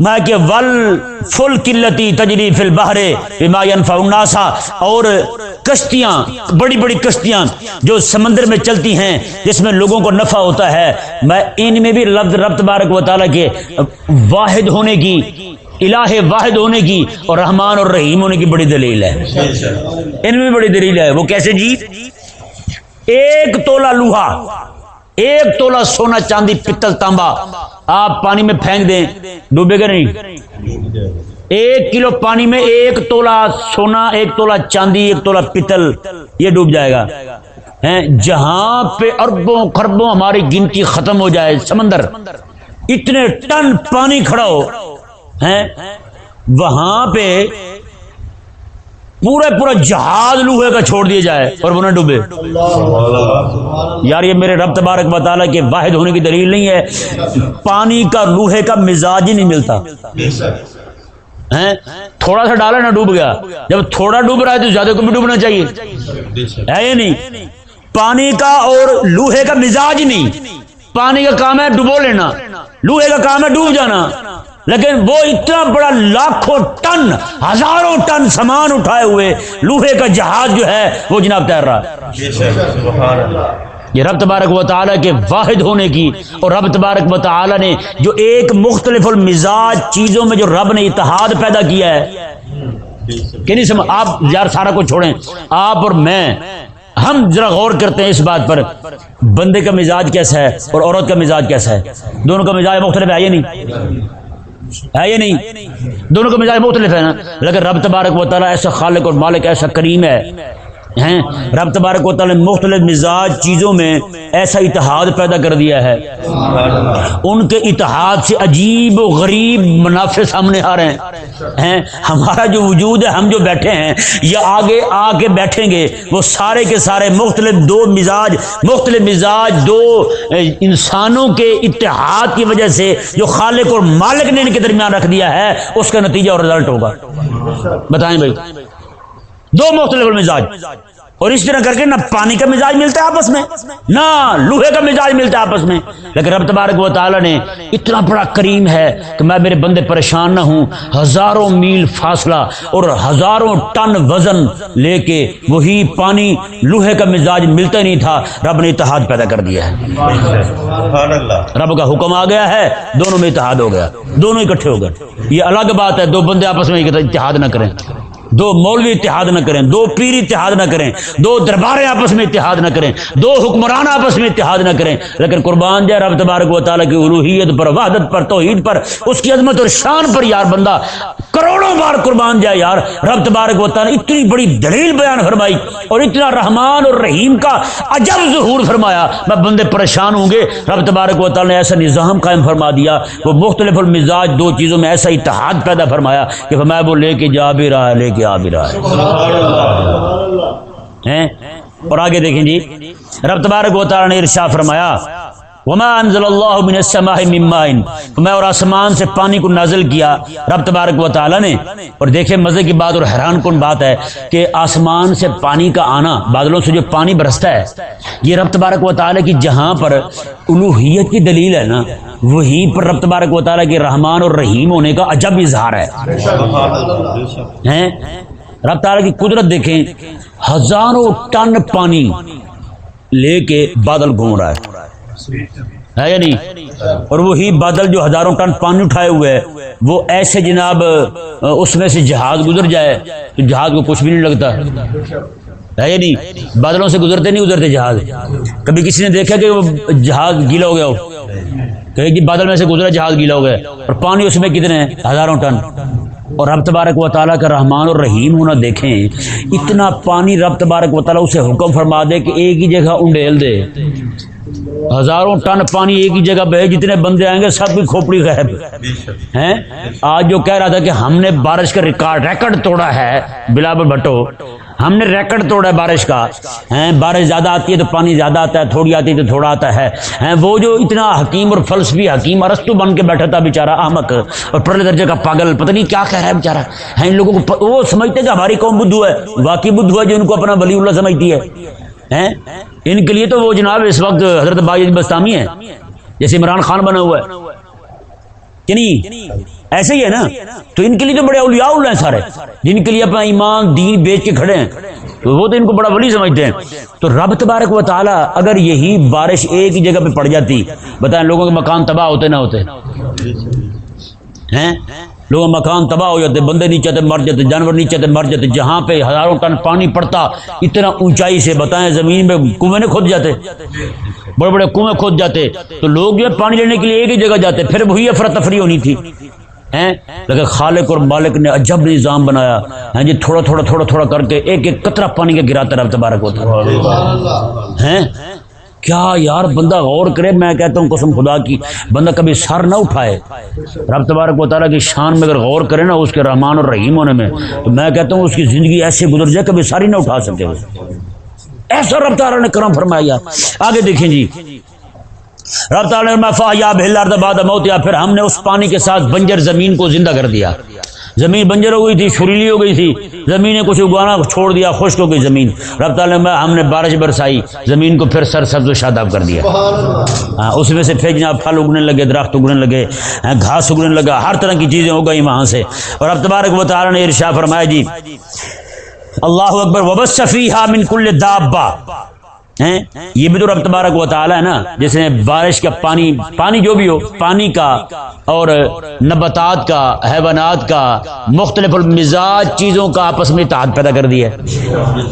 A: میں کہ ول فل قلتی تجری فل بہرے الناسا اور کشتیاں بڑی بڑی کشتیاں جو سمندر میں چلتی ہیں جس میں لوگوں کو نفع ہوتا ہے میں ان میں بھی لفظ رب تبارک و تعالیٰ کے واحد ہونے کی الہ واحد ہونے کی اور رحمان اور رحیم ہونے کی بڑی دلیل ہے۔ ان میں بڑی دلیل ہے۔ وہ کیسے جی؟ ایک تولا لوہا۔ ایک تولا سونا چاندی پتل تانبا، آپ پانی میں پھینک دیں، ڈوبے گا نہیں۔ ایک کلو پانی میں ایک تولا سونا، ایک تولا چاندی، ایک تولا پتل، یہ ڈوب جائے گا۔ جہاں پہ اربوں خربوں ہماری گنتی ختم ہو جائے، سمندر، اتنے ٹن پانی کھڑا ہو۔ وہاں پہ پورے پورا جہاز لوہے کا چھوڑ دیا جائے اور وہ نہ ڈوبے۔ یار، یہ میرے رب تبارک بطالہ کے واحد ہونے کی دلیل نہیں ہے۔ پانی کا لوہے کا مزاج ہی نہیں ملتا۔ تھوڑا سا ڈالا نہ ڈوب گیا۔ جب تھوڑا ڈوب رہا ہے تو زیادہ کو بھی ڈوبنا چاہیے۔ ہے یہ نہیں؟ پانی کا اور لوہے کا مزاج نہیں۔ پانی کا کام ہے ڈبو لینا۔ لوہے کا کام ہے ڈوب جانا۔ لیکن وہ اتنا بڑا لاکھوں ٹن ہزاروں ٹن سامان اٹھائے ہوئے لوہے کا جہاز جو ہے وہ جناب تیر رہا۔ یہ رب تبارک و تعالیٰ کے واحد ہونے کی اور رب تبارک و تعالیٰ نے جو ایک مختلف المزاج چیزوں میں جو رب نے اتحاد پیدا کیا ہے۔ کہ نہیں سمجھ آپ یار سارا کو چھوڑیں۔ آپ اور میں ہم ذرا غور کرتے ہیں اس بات پر۔ بندے کا مزاج کیسا ہے اور عورت کا مزاج کیسا ہے؟ دونوں کا مزاج مختلف ہے یہ نہیں؟ ہے یہ نہیں? دونوں کا مزاج مختلف ہے نا۔ لیکن رب تبارک و تعالیٰ ایسا خالق اور مالک، ایسا کریم ہے۔ ہیں۔ رب تبارک و تعالی مختلف مزاج چیزوں میں ایسا اتحاد پیدا کر دیا ہے۔ ان کے اتحاد سے عجیب و غریب منافع سامنے آ رہے ہیں۔ ہمارا جو وجود ہے، ہم جو بیٹھے ہیں یا آگے آ کے بیٹھیں گے، وہ سارے کے سارے مختلف دو مزاج، مختلف مزاج دو انسانوں کے اتحاد کی وجہ سے جو خالق اور مالک نے ان کے درمیان رکھ دیا ہے، اس کا نتیجہ اور رزلٹ ہوگا۔ بتائیں بھائی۔ دو مختلف مزاج۔ اور اس طرح کر کے نہ پانی کا مزاج ملتا ہے آپس میں، نہ لوہے کا مزاج ملتا ہے آپس میں۔ لیکن رب تبارک و تعالیٰ نے اتنا بڑا کریم ہے کہ میں میرے بندے پریشان نہ ہوں، ہزاروں میل فاصلہ اور ہزاروں ٹن وزن لے کے وہی پانی لوہے کا مزاج ملتا نہیں تھا، رب نے اتحاد پیدا کر دیا ہے۔ رب کا حکم آ گیا ہے، دونوں میں اتحاد ہو گیا، دونوں اکٹھے ہو گئے۔ یہ الگ بات ہے، دو بندے آپس میں اتحاد نہ کریں۔ دو مولوی اتحاد نہ کریں، دو پیر اتحاد نہ کریں، دو درباریں آپس میں اتحاد نہ کریں، دو حکمران آپس میں اتحاد نہ کریں۔ لیکن قربان جائے رب تبارک و تعالیٰ کی الوحیت پر، وحدت پر، توحید پر، اس کی عظمت اور شان پر یار بندہ، کروڑوں بار قربان جائے یار۔ رب تبارک و تعالیٰ اتنی بڑی دلیل بیان فرمائی اور اتنا رحمان اور رحیم کا عجب ظہور فرمایا۔ میں بندے پریشان ہوں گے۔ رب تبارک و تعالیٰ نے ایسا نظام قائم فرما دیا۔ وہ مختلف المزاج دو چیزوں میں ایسا اتحاد پیدا فرمایا کہ فرمایا وہ لے کے جا بھی رہا ہے، لے کے آ بھی رہا ہے اور آگے دیکھیں جی۔ رب تبارک و تعالیٰ نے ارشا فرمایا وما انزل اللہ من السماء من ماء. میں اور آسمان سے پانی کو نازل کیا، رب تبارک و تعالی نے۔ اور دیکھیں مزے کی بات اور حیران کن بات ہے کہ آسمان سے پانی کا آنا، بادلوں سے جو پانی برستا ہے، یہ رب تبارک و تعالی کی جہاں پر الوحیت کی دلیل ہے نا؟ وہیں پر رب تبارک و تعالی کے رحمان اور رحیم ہونے کا عجب اظہار ہے۔ ہیں؟ رب تعالی کی قدرت دیکھیں، ہزاروں ٹن پانی لے کے بادل گھوم رہا ہے۔ ہے یا نہیں? اور وہی بادل جو ہزاروں ٹن پانی اٹھائے ہوئے ہے وہ ایسے جناب، اس میں سے جہاز گزر جائے، تو جہاز کو کچھ بھی نہیں لگتا۔ ہے یا نہیں؟ بادلوں سے گزرتے نہیں گزرتے جہاز۔ کبھی کسی نے دیکھا کہ وہ جہاز گیلا ہو گیا ہو؟ کہ جی بادل میں سے گزرا جہاز گیلا ہو گیا۔ اور پانی اس میں کتنے ہیں؟ ہزاروں ٹن۔ اور رب تبارک و تعالیٰ کا رحمان اور رحیم ہونا دیکھیں، اتنا پانی رب تبارک و تعالیٰ اسے حکم فرما دے کہ ایک ہی جگہ انڈیل دے۔ ہزاروں ٹن پانی ایک ہی جگہ بہے، جتنے بندے آئیں گے، سب کی کھوپڑی غائب۔ ہیں؟ آج جو کہہ رہا تھا کہ ہم نے بارش کا ریکارڈ ریکارڈ توڑا ہے بلاول بھٹو، ہم نے ریکارڈ توڑا ہے بارش کا۔ بارش زیادہ آتی ہے تو پانی زیادہ آتا ہے، تھوڑی آتی ہے تو تھوڑا آتا ہے۔ وہ جو اتنا حکیم اور فلسفی حکیم ارستو بن کے بیٹھا تھا بےچارا احمد اور پہلے درجے کا پاگل، پتہ نہیں کیا کہہ رہا ہے بےچارا ان لوگوں کو وہ سمجھتے کہ ہماری قوم بدھو ہے، واقعی بدھو ہے جو ان کو اپنا ولی اللہ سمجھتی ہے۔ ان کے لیے تو وہ جناب اس وقت حضرت بائی بستامی ہے جیسے عمران خان بنا ہوا ہے۔ کہ نہیں؟ ایسے ہی ہے نا؟ تو ان کے لیے تو بڑے اولیاء اللہ ہیں سارے، جن کے لیے اپنا ایمان، دین بیچ کے کھڑے ہیں۔ تو وہ تو ان کو بڑا ولی سمجھتے ہیں۔ تو رب تبارک و تعالیٰ اگر یہی بارش ایک ہی جگہ پہ پڑ جاتی، بتائیں لوگوں کے مکان تباہ ہوتے نہ ہوتے۔ ہیں؟ لوگ مکان تباہ ہو جاتے بندے نیچے تے مر جاتے جانور نیچے تے مر جاتے جہاں پہ ہزاروں ٹن پانی پڑتا اتنا اونچائی سے بتائیں زمین میں کنویں نے کھود جاتے بڑے بڑے کنویں کھود جاتے تو لوگ جو ہے پانی لینے کے لیے ایک ہی جگہ جاتے پھر وہی افراتفری ہونی تھی۔ ہیں؟ لیکن خالق اور مالک نے عجب نظام بنایا۔ ہیں جی تھوڑا تھوڑا تھوڑا تھوڑا کر کے ایک ایک قطرہ پانی کے گراتا رب تبارک ہوتا ہیں؟ کیا یار بندہ غور کرے، میں کہتا ہوں قسم خدا کی، بندہ کبھی سر نہ اٹھائے۔ رب تبارک و تعالیٰ کی شان میں اگر غور کرے نا، اس کے رحمان اور رحیم ہونے میں، تو میں کہتا ہوں اس کی زندگی ایسے گزر جائے کبھی ساری نہ اٹھا سکے۔ ایسا رب تعالیٰ نے کرم فرمایا۔ آگے دیکھیں جی۔ رب تعالیٰ نے فایا بہلار بعد موت یا پھر ہم نے اس پانی کے ساتھ بنجر زمین کو زندہ کر دیا۔ زمین بنجر ہو گئی تھی شریلی ہو گئی تھی۔ زمین نے کچھ اگانا چھوڑ دیا خشک ہو گئی زمین۔ رب تعالیٰ میں ہم نے بارش برسائی زمین کو پھر سر سبز و شاداب کر دیا۔ ہاں اس میں سے پھر جناب پھل اگنے لگے درخت اگنے لگے ہاں، گھاس اگنے لگا ہر طرح کی چیزیں ہو گئی وہاں سے۔ اور اب تبارک و تعالیٰ نے ارشا فرمایا جی اللہ اکبر وبس شفیع من کل دابا ہیں؟ یہ بھی تو رب تبارک و تعالی ہے نا۔ جیسے بارش کا پانی پانی جو بھی ہو، پانی کا اور نباتات کا، حیوانات کا، مختلف المزاج چیزوں کا آپس میں اتحاد پیدا کر دیا ہے۔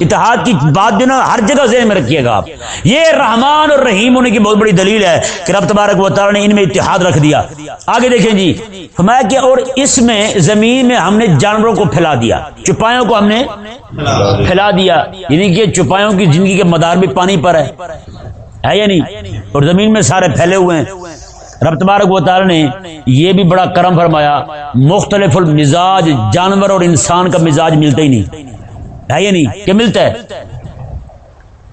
A: اتحاد کی بات جو نا ہر جگہ ذہن میں رکھیے گا آپ۔ یہ رحمان اور رحیم ہونے کی بہت بڑی دلیل ہے کہ رب تبارک و تعالی نے ان میں اتحاد رکھ دیا۔ آگے دیکھیں جی فرمایا کہ اور اس میں زمین میں ہم نے جانوروں کو پھیلا دیا۔ چپایوں کو ہم نے پھیلا دیا۔ یعنی کہ چپایوں کی زندگی کے مدار بھی پانی پر ہے. ہے یا نہیں? اور زمین میں سارے پھیلے ہوئے ہیں. رب تبارک و تعالی نے یہ بھی بڑا کرم فرمایا، مختلف المزاج جانور اور انسان کا مزاج ملتا ہی نہیں. ہے یا نہیں؟ کہ ملتا ہے.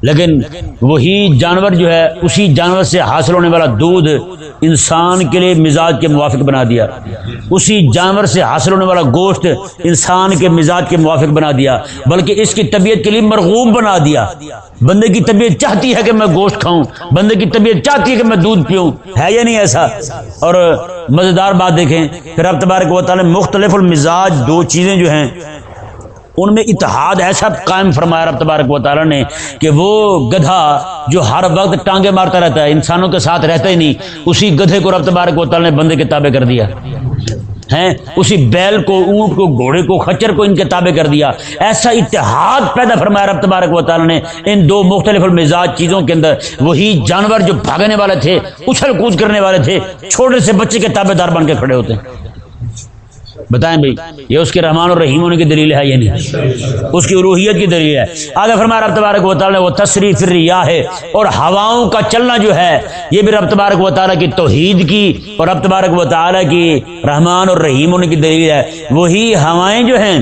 A: لیکن وہی جانور جو ہے، اسی جانور سے حاصل ہونے والا دودھ انسان کے لیے مزاج کے موافق بنا دیا۔ اسی جانور سے حاصل ہونے والا گوشت انسان کے مزاج کے موافق بنا دیا، بلکہ اس کی طبیعت کے لیے مرغوب بنا دیا۔ بندے کی طبیعت چاہتی ہے کہ میں گوشت کھاؤں، بندے کی طبیعت چاہتی ہے کہ میں دودھ پیوں۔ ہے یا نہیں ایسا؟ اور مزیدار بات دیکھیں، پھر اب تبارک و تعالی مختلف المزاج دو چیزیں جو ہیں ان میں اتحاد ایسا قائم فرمایا رب تبارک و تعالیٰ نے کہ وہ گدھا جو ہر وقت ٹانگے مارتا رہتا ہے، انسانوں کے ساتھ رہتا ہی نہیں، اسی گدھے کو رب تبارک و تعالیٰ نے بندے کے تابع کر دیا۔ ہیں، اسی بیل کو، اونٹ کو، گھوڑے کو، خچر کو ان کے تابع کر دیا۔ ایسا اتحاد پیدا فرمایا رب تبارک و تعالیٰ نے۔ ان دو مختلف مزاج چیزوں کے اندر، وہی جانور جو بھاگنے والے تھے، اچھل کود کرنے والے تھے چھوٹے سے بچے کے تابے دار بن کے کھڑے ہوتے۔ ہیں بتائیں بھائی، یہ اس کے رحمان اور رحیم ہونے کی دلیل ہے یہ نہیں؟ اس کی روحیت کی دلیل ہے۔ آگے فرمایا رب تبارک و تعالیٰ وہ تصریف ریا ہے اور ہواؤں کا چلنا جو ہے، یہ بھی رب تبارک و تعالیٰ کی توحید کی اور رب تبارک و تعالیٰ کی رحمان اور رحیم ہونے کی دلیل ہے۔ وہی ہوائیں جو ہیں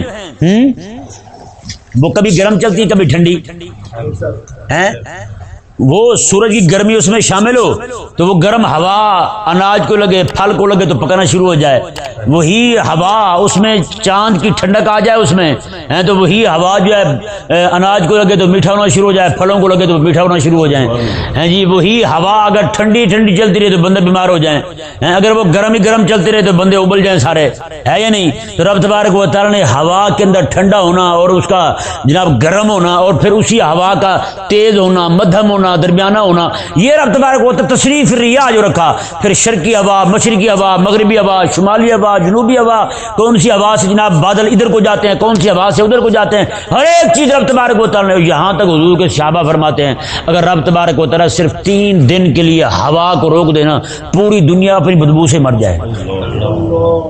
A: وہ کبھی گرم چلتی ہیں کبھی ٹھنڈی۔ ہیں؟ وہ سورج کی گرمی اس میں شامل ہو، تو وہ گرم ہوا، اناج کو لگے، پھل کو لگے تو پکانا شروع ہو جائے۔ وہی ہوا اس میں، چاند کی ٹھنڈک آ جائے اس میں۔ تو وہی ہوا جو ہے اناج کو لگے تو میٹھا ہونا شروع ہو جائے، پھلوں کو لگے تو میٹھا ہونا شروع ہو جائیں ہیں جی وہی ہوا اگر ٹھنڈی ٹھنڈی چلتی رہے تو بندے بیمار ہو جائیں۔ اگر وہ گرم ہی گرم چلتے رہے تو بندے ابل جائیں سارے۔ ہے یا نہیں؟ تو رب تبارک و تعالیٰ نے ہوا کے اندر ٹھنڈا ہونا اور اس کا جناب گرم ہونا اور پھر اسی ہوا کا تیز ہونا، مدھم ہونا، درمیانہ ہونا، یہ رب تبارک و تصریف ریا جو رکھا۔ پھر شرقی ہوا مشرقی ہوا، مغربی ہوا، شمالی ہوا، جنوبی ہوا، کون سی ہوا سے جناب بادل ادھر کو جاتے ہیں، کون سی ہوا سے ادھر کو جاتے ہیں، ہر ایک چیز رب تبارک و تعالیٰ یہاں تک حضور کے شعبہ فرماتے ہیں۔ اگر رب تبارک و تعالیٰ صرف تین دن کے لیے ہوا کو روک دینا پوری دنیا اپنی بدبو سے مر جائے۔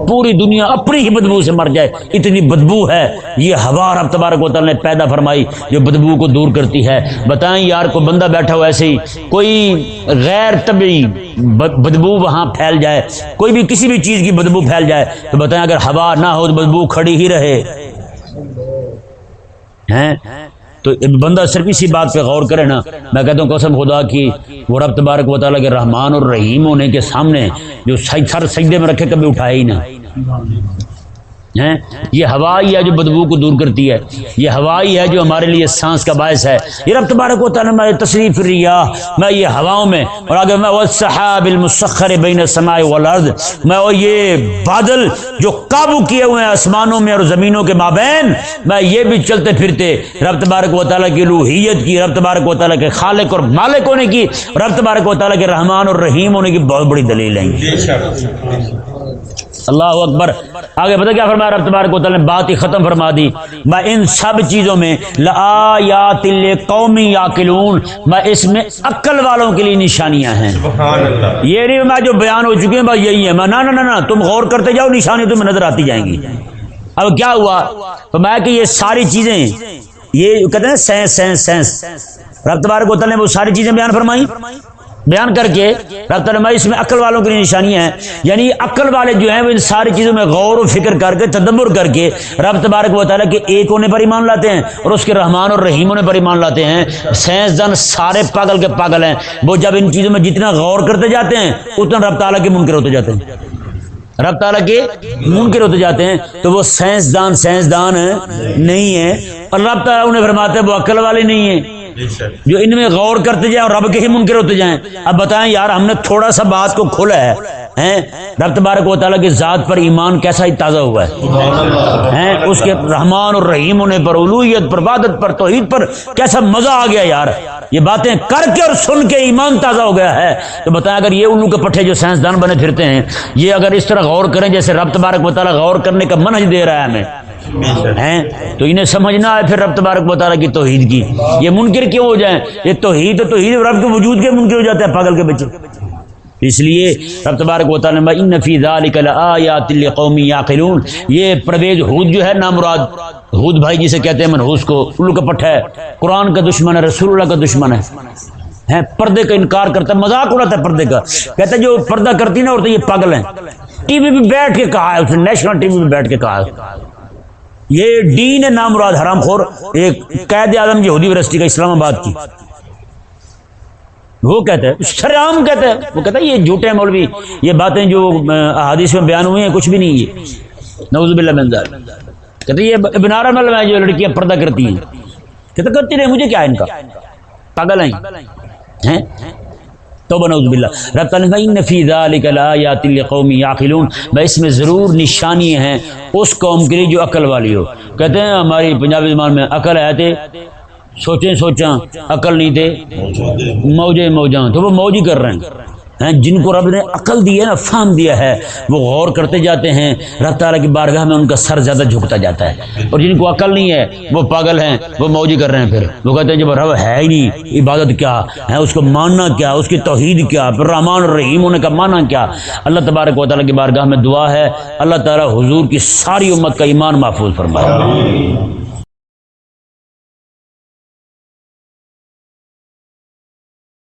A: پوری دنیا اپنی ہی بدبو سے مر جائے۔ اتنی بدبو ہے، یہ ہوا رب تبارک و تعالیٰ نے پیدا فرمائی جو بدبو کو دور کرتی ہے۔ بتائیں یار کو بندہ بیٹھا ہو ایسے ہی، کوئی غیر طبی بدبو وہاں پھیل جائے۔ کوئی بھی کسی بھی چیز کی بدبو پھیل جائے۔ تو بتائیں اگر ہوا نہ ہو تو بدبو کھڑی ہی رہے۔ ہیں؟ تو بندہ صرف اسی بات پہ غور کرے نا، میں کہتا ہوں قسم خدا کی، وہ رب تبارک و تعالیٰ کے رحمان اور رحیم ہونے کے سامنے جو سر سجدے میں رکھے کبھی اٹھائے ہی نہ یہ ہوا ہی ہے جو بدبو کو دور کرتی ہے. یہ ہوا ہی ہے جو ہمارے لیے سانس کا باعث ہے. یہ رب تبارک و تعالیٰ میں تصریف ریا میں یہ ہواؤں میں، اور آگے میں، والسحاب المسخر بین السماء والارض. میں وہ یہ بادل جو قابو کیے ہوئے ہیں آسمانوں میں اور زمینوں کے مابین، میں یہ بھی چلتے پھرتے رب تبارک و تعالیٰ کی لوحیت کی، رب تبارک و تعالیٰ کے خالق اور مالک ہونے کی، رب تبارک و تعالیٰ کے رحمان اور رحیم ہونے کی بہت بڑی دلیل ہے۔ جی، اللہ اکبر۔ آگے پتہ کیا فرمایا رب تبارک و تعالی نے؟ بات ہی ختم فرما دی۔ میں ان سب چیزوں میں لآیات قومی یاقلون میں اس میں عقل والوں کے لیے نشانیاں ہیں۔
B: سبحان اللہ
A: یہ نہیں میں جو بیان ہو چکے ہیں بس یہی ہے۔ میں نہ نہ تم غور کرتے جاؤ نشانی تمہیں نظر آتی جائیں گی۔ اب کیا ہوا؟ تو میں کہ یہ ساری چیزیں یہ کہتے ہیں سینس سینس سینس۔ رب تبارک و تعالی نے وہ ساری چیزیں بیان فرمائی۔ بیان کر کے رب اس میں عقل والوں کی نشانیاں ہیں یعنی عقل والے جو ہیں وہ ان ساری چیزوں میں غور و فکر کر کے، تدبر کر کے رب تبارک و تعالیٰ کے ایک ہونے پر ایمان لاتے ہیں اور اس کے رحمان اور رحیم ہونے پر ایمان لاتے ہیں۔ سائنسدان سارے پاگل کے پاگل ہیں۔ وہ جب ان چیزوں میں جتنا غور کرتے جاتے ہیں، اتنا رب تعالیٰ کے منکر ہوتے جاتے ہیں۔ رب تعالیٰ کے منکر ہوتے جاتے ہیں۔ تو وہ سائنسدان سائنسدان نہیں ہے اور رب تعالیٰ انہیں فرماتے ہیں، وہ عقل والے نہیں ہیں۔ جو ان میں غور کرتے جائیں اور رب کے ہی منکر ہوتے جائیں۔ اب بتائیں یار، ہم نے تھوڑا سا بات کو کھولا ہے رب تبارک و تعالیٰ کی ذات پر ایمان کیسا ہی تازہ ہوا ہے۔ اس کے رحمان اور رحیم ہونے پر الوحیت پر عبادت پر، توحید پر کیسا مزہ آ گیا یار۔ یہ باتیں کر کے اور سن کے ایمان تازہ ہو گیا ہے۔ تو بتائیں اگر یہ الو کے پٹھے جو سائنسدان بنے پھرتے ہیں، یہ اگر اس طرح غور کریں جیسے رب تبارک و تعالیٰ غور کرنے کا منہج دے رہا ہے ہمیں ہیں؟ تو انہیں سمجھنا ہے پھر رب تبارک و تعالیٰ کی توحید کی۔ یہ منکر کیوں ہو جائیں؟ یہ توحید تو توحید رب کے وجود کے منکر ہو جاتے ہیں، پاگل کے بچے۔ اس لیے رب تبارک و تعالیٰ ان فی ذالک لآیات لقوم یعقلون یہ پرویز ہود جو ہے، نامراد ہود بھائی جسے کہتے ہیں، منحوس کو الو کا پٹھا ہے۔ قرآن کا دشمن ہے، رسول اللہ کا دشمن ہے۔ ہیں، پردے کا انکار کرتا ہے، مذاق اڑاتا ہے پردے کا۔ کہتا ہے، جو پردہ کرتی نا، عورتیں یہ پاگل ہیں۔ ٹی وی پہ بیٹھ کے کہا ہے، اس نے، نیشنل ٹی وی پہ بیٹھ کے کہا ہے۔ یہ ڈین ہے نام مراد حرام خور ایک قید اعظم یہودی یونیورسٹی کا اسلام آباد کی۔ وہ کہتا ہے شرام کہتا ہے۔ وہ کہتا ہے، یہ جھوٹے مولوی، یہ باتیں جو احادیث میں بیان ہوئی ہیں، کچھ بھی نہیں ہے۔ نوز باللہ کہتے یہ ابن عرب میں جو لڑکیاں پردہ کرتی ہیں۔ کہتے کرتی رہے، مجھے کیا ان کا؟ پاگل ہیں۔ ہیں؟ توبہ نعوذ باللہ۔ رب تعالیٰ نے فی ذالک الایات لقوم یعقلون میں اس میں ضرور نشانی ہیں اس قوم کے لیے جو عقل والی ہو۔ کہتے ہیں، ہماری پنجابی زبان میں عقل ہے تھے سوچیں سوچاں، عقل نہیں تھے موجے موجاں۔ تو وہ موج ہی کر رہے ہیں ہیں۔ جن کو رب نے عقل دی ہے نا، فہم دیا ہے، وہ غور کرتے جاتے ہیں۔ رب تعالیٰ کی بارگاہ میں ان کا سر زیادہ جھکتا جاتا ہے۔ اور جن کو عقل نہیں ہے، وہ پاگل ہیں، وہ موجی کر رہے ہیں پھر۔ وہ کہتے ہیں، جب رب ہے ہی نہیں، عبادت کیا ہے، اس کو ماننا کیا، اس کی توحید کیا، پھر رحمان اور رحیم ہونے کا ماننا کیا۔ اللہ تبارک و تعالیٰ کی بارگاہ میں دعا ہے۔ اللہ تعالیٰ حضور کی ساری امت کا ایمان محفوظ فرمائے۔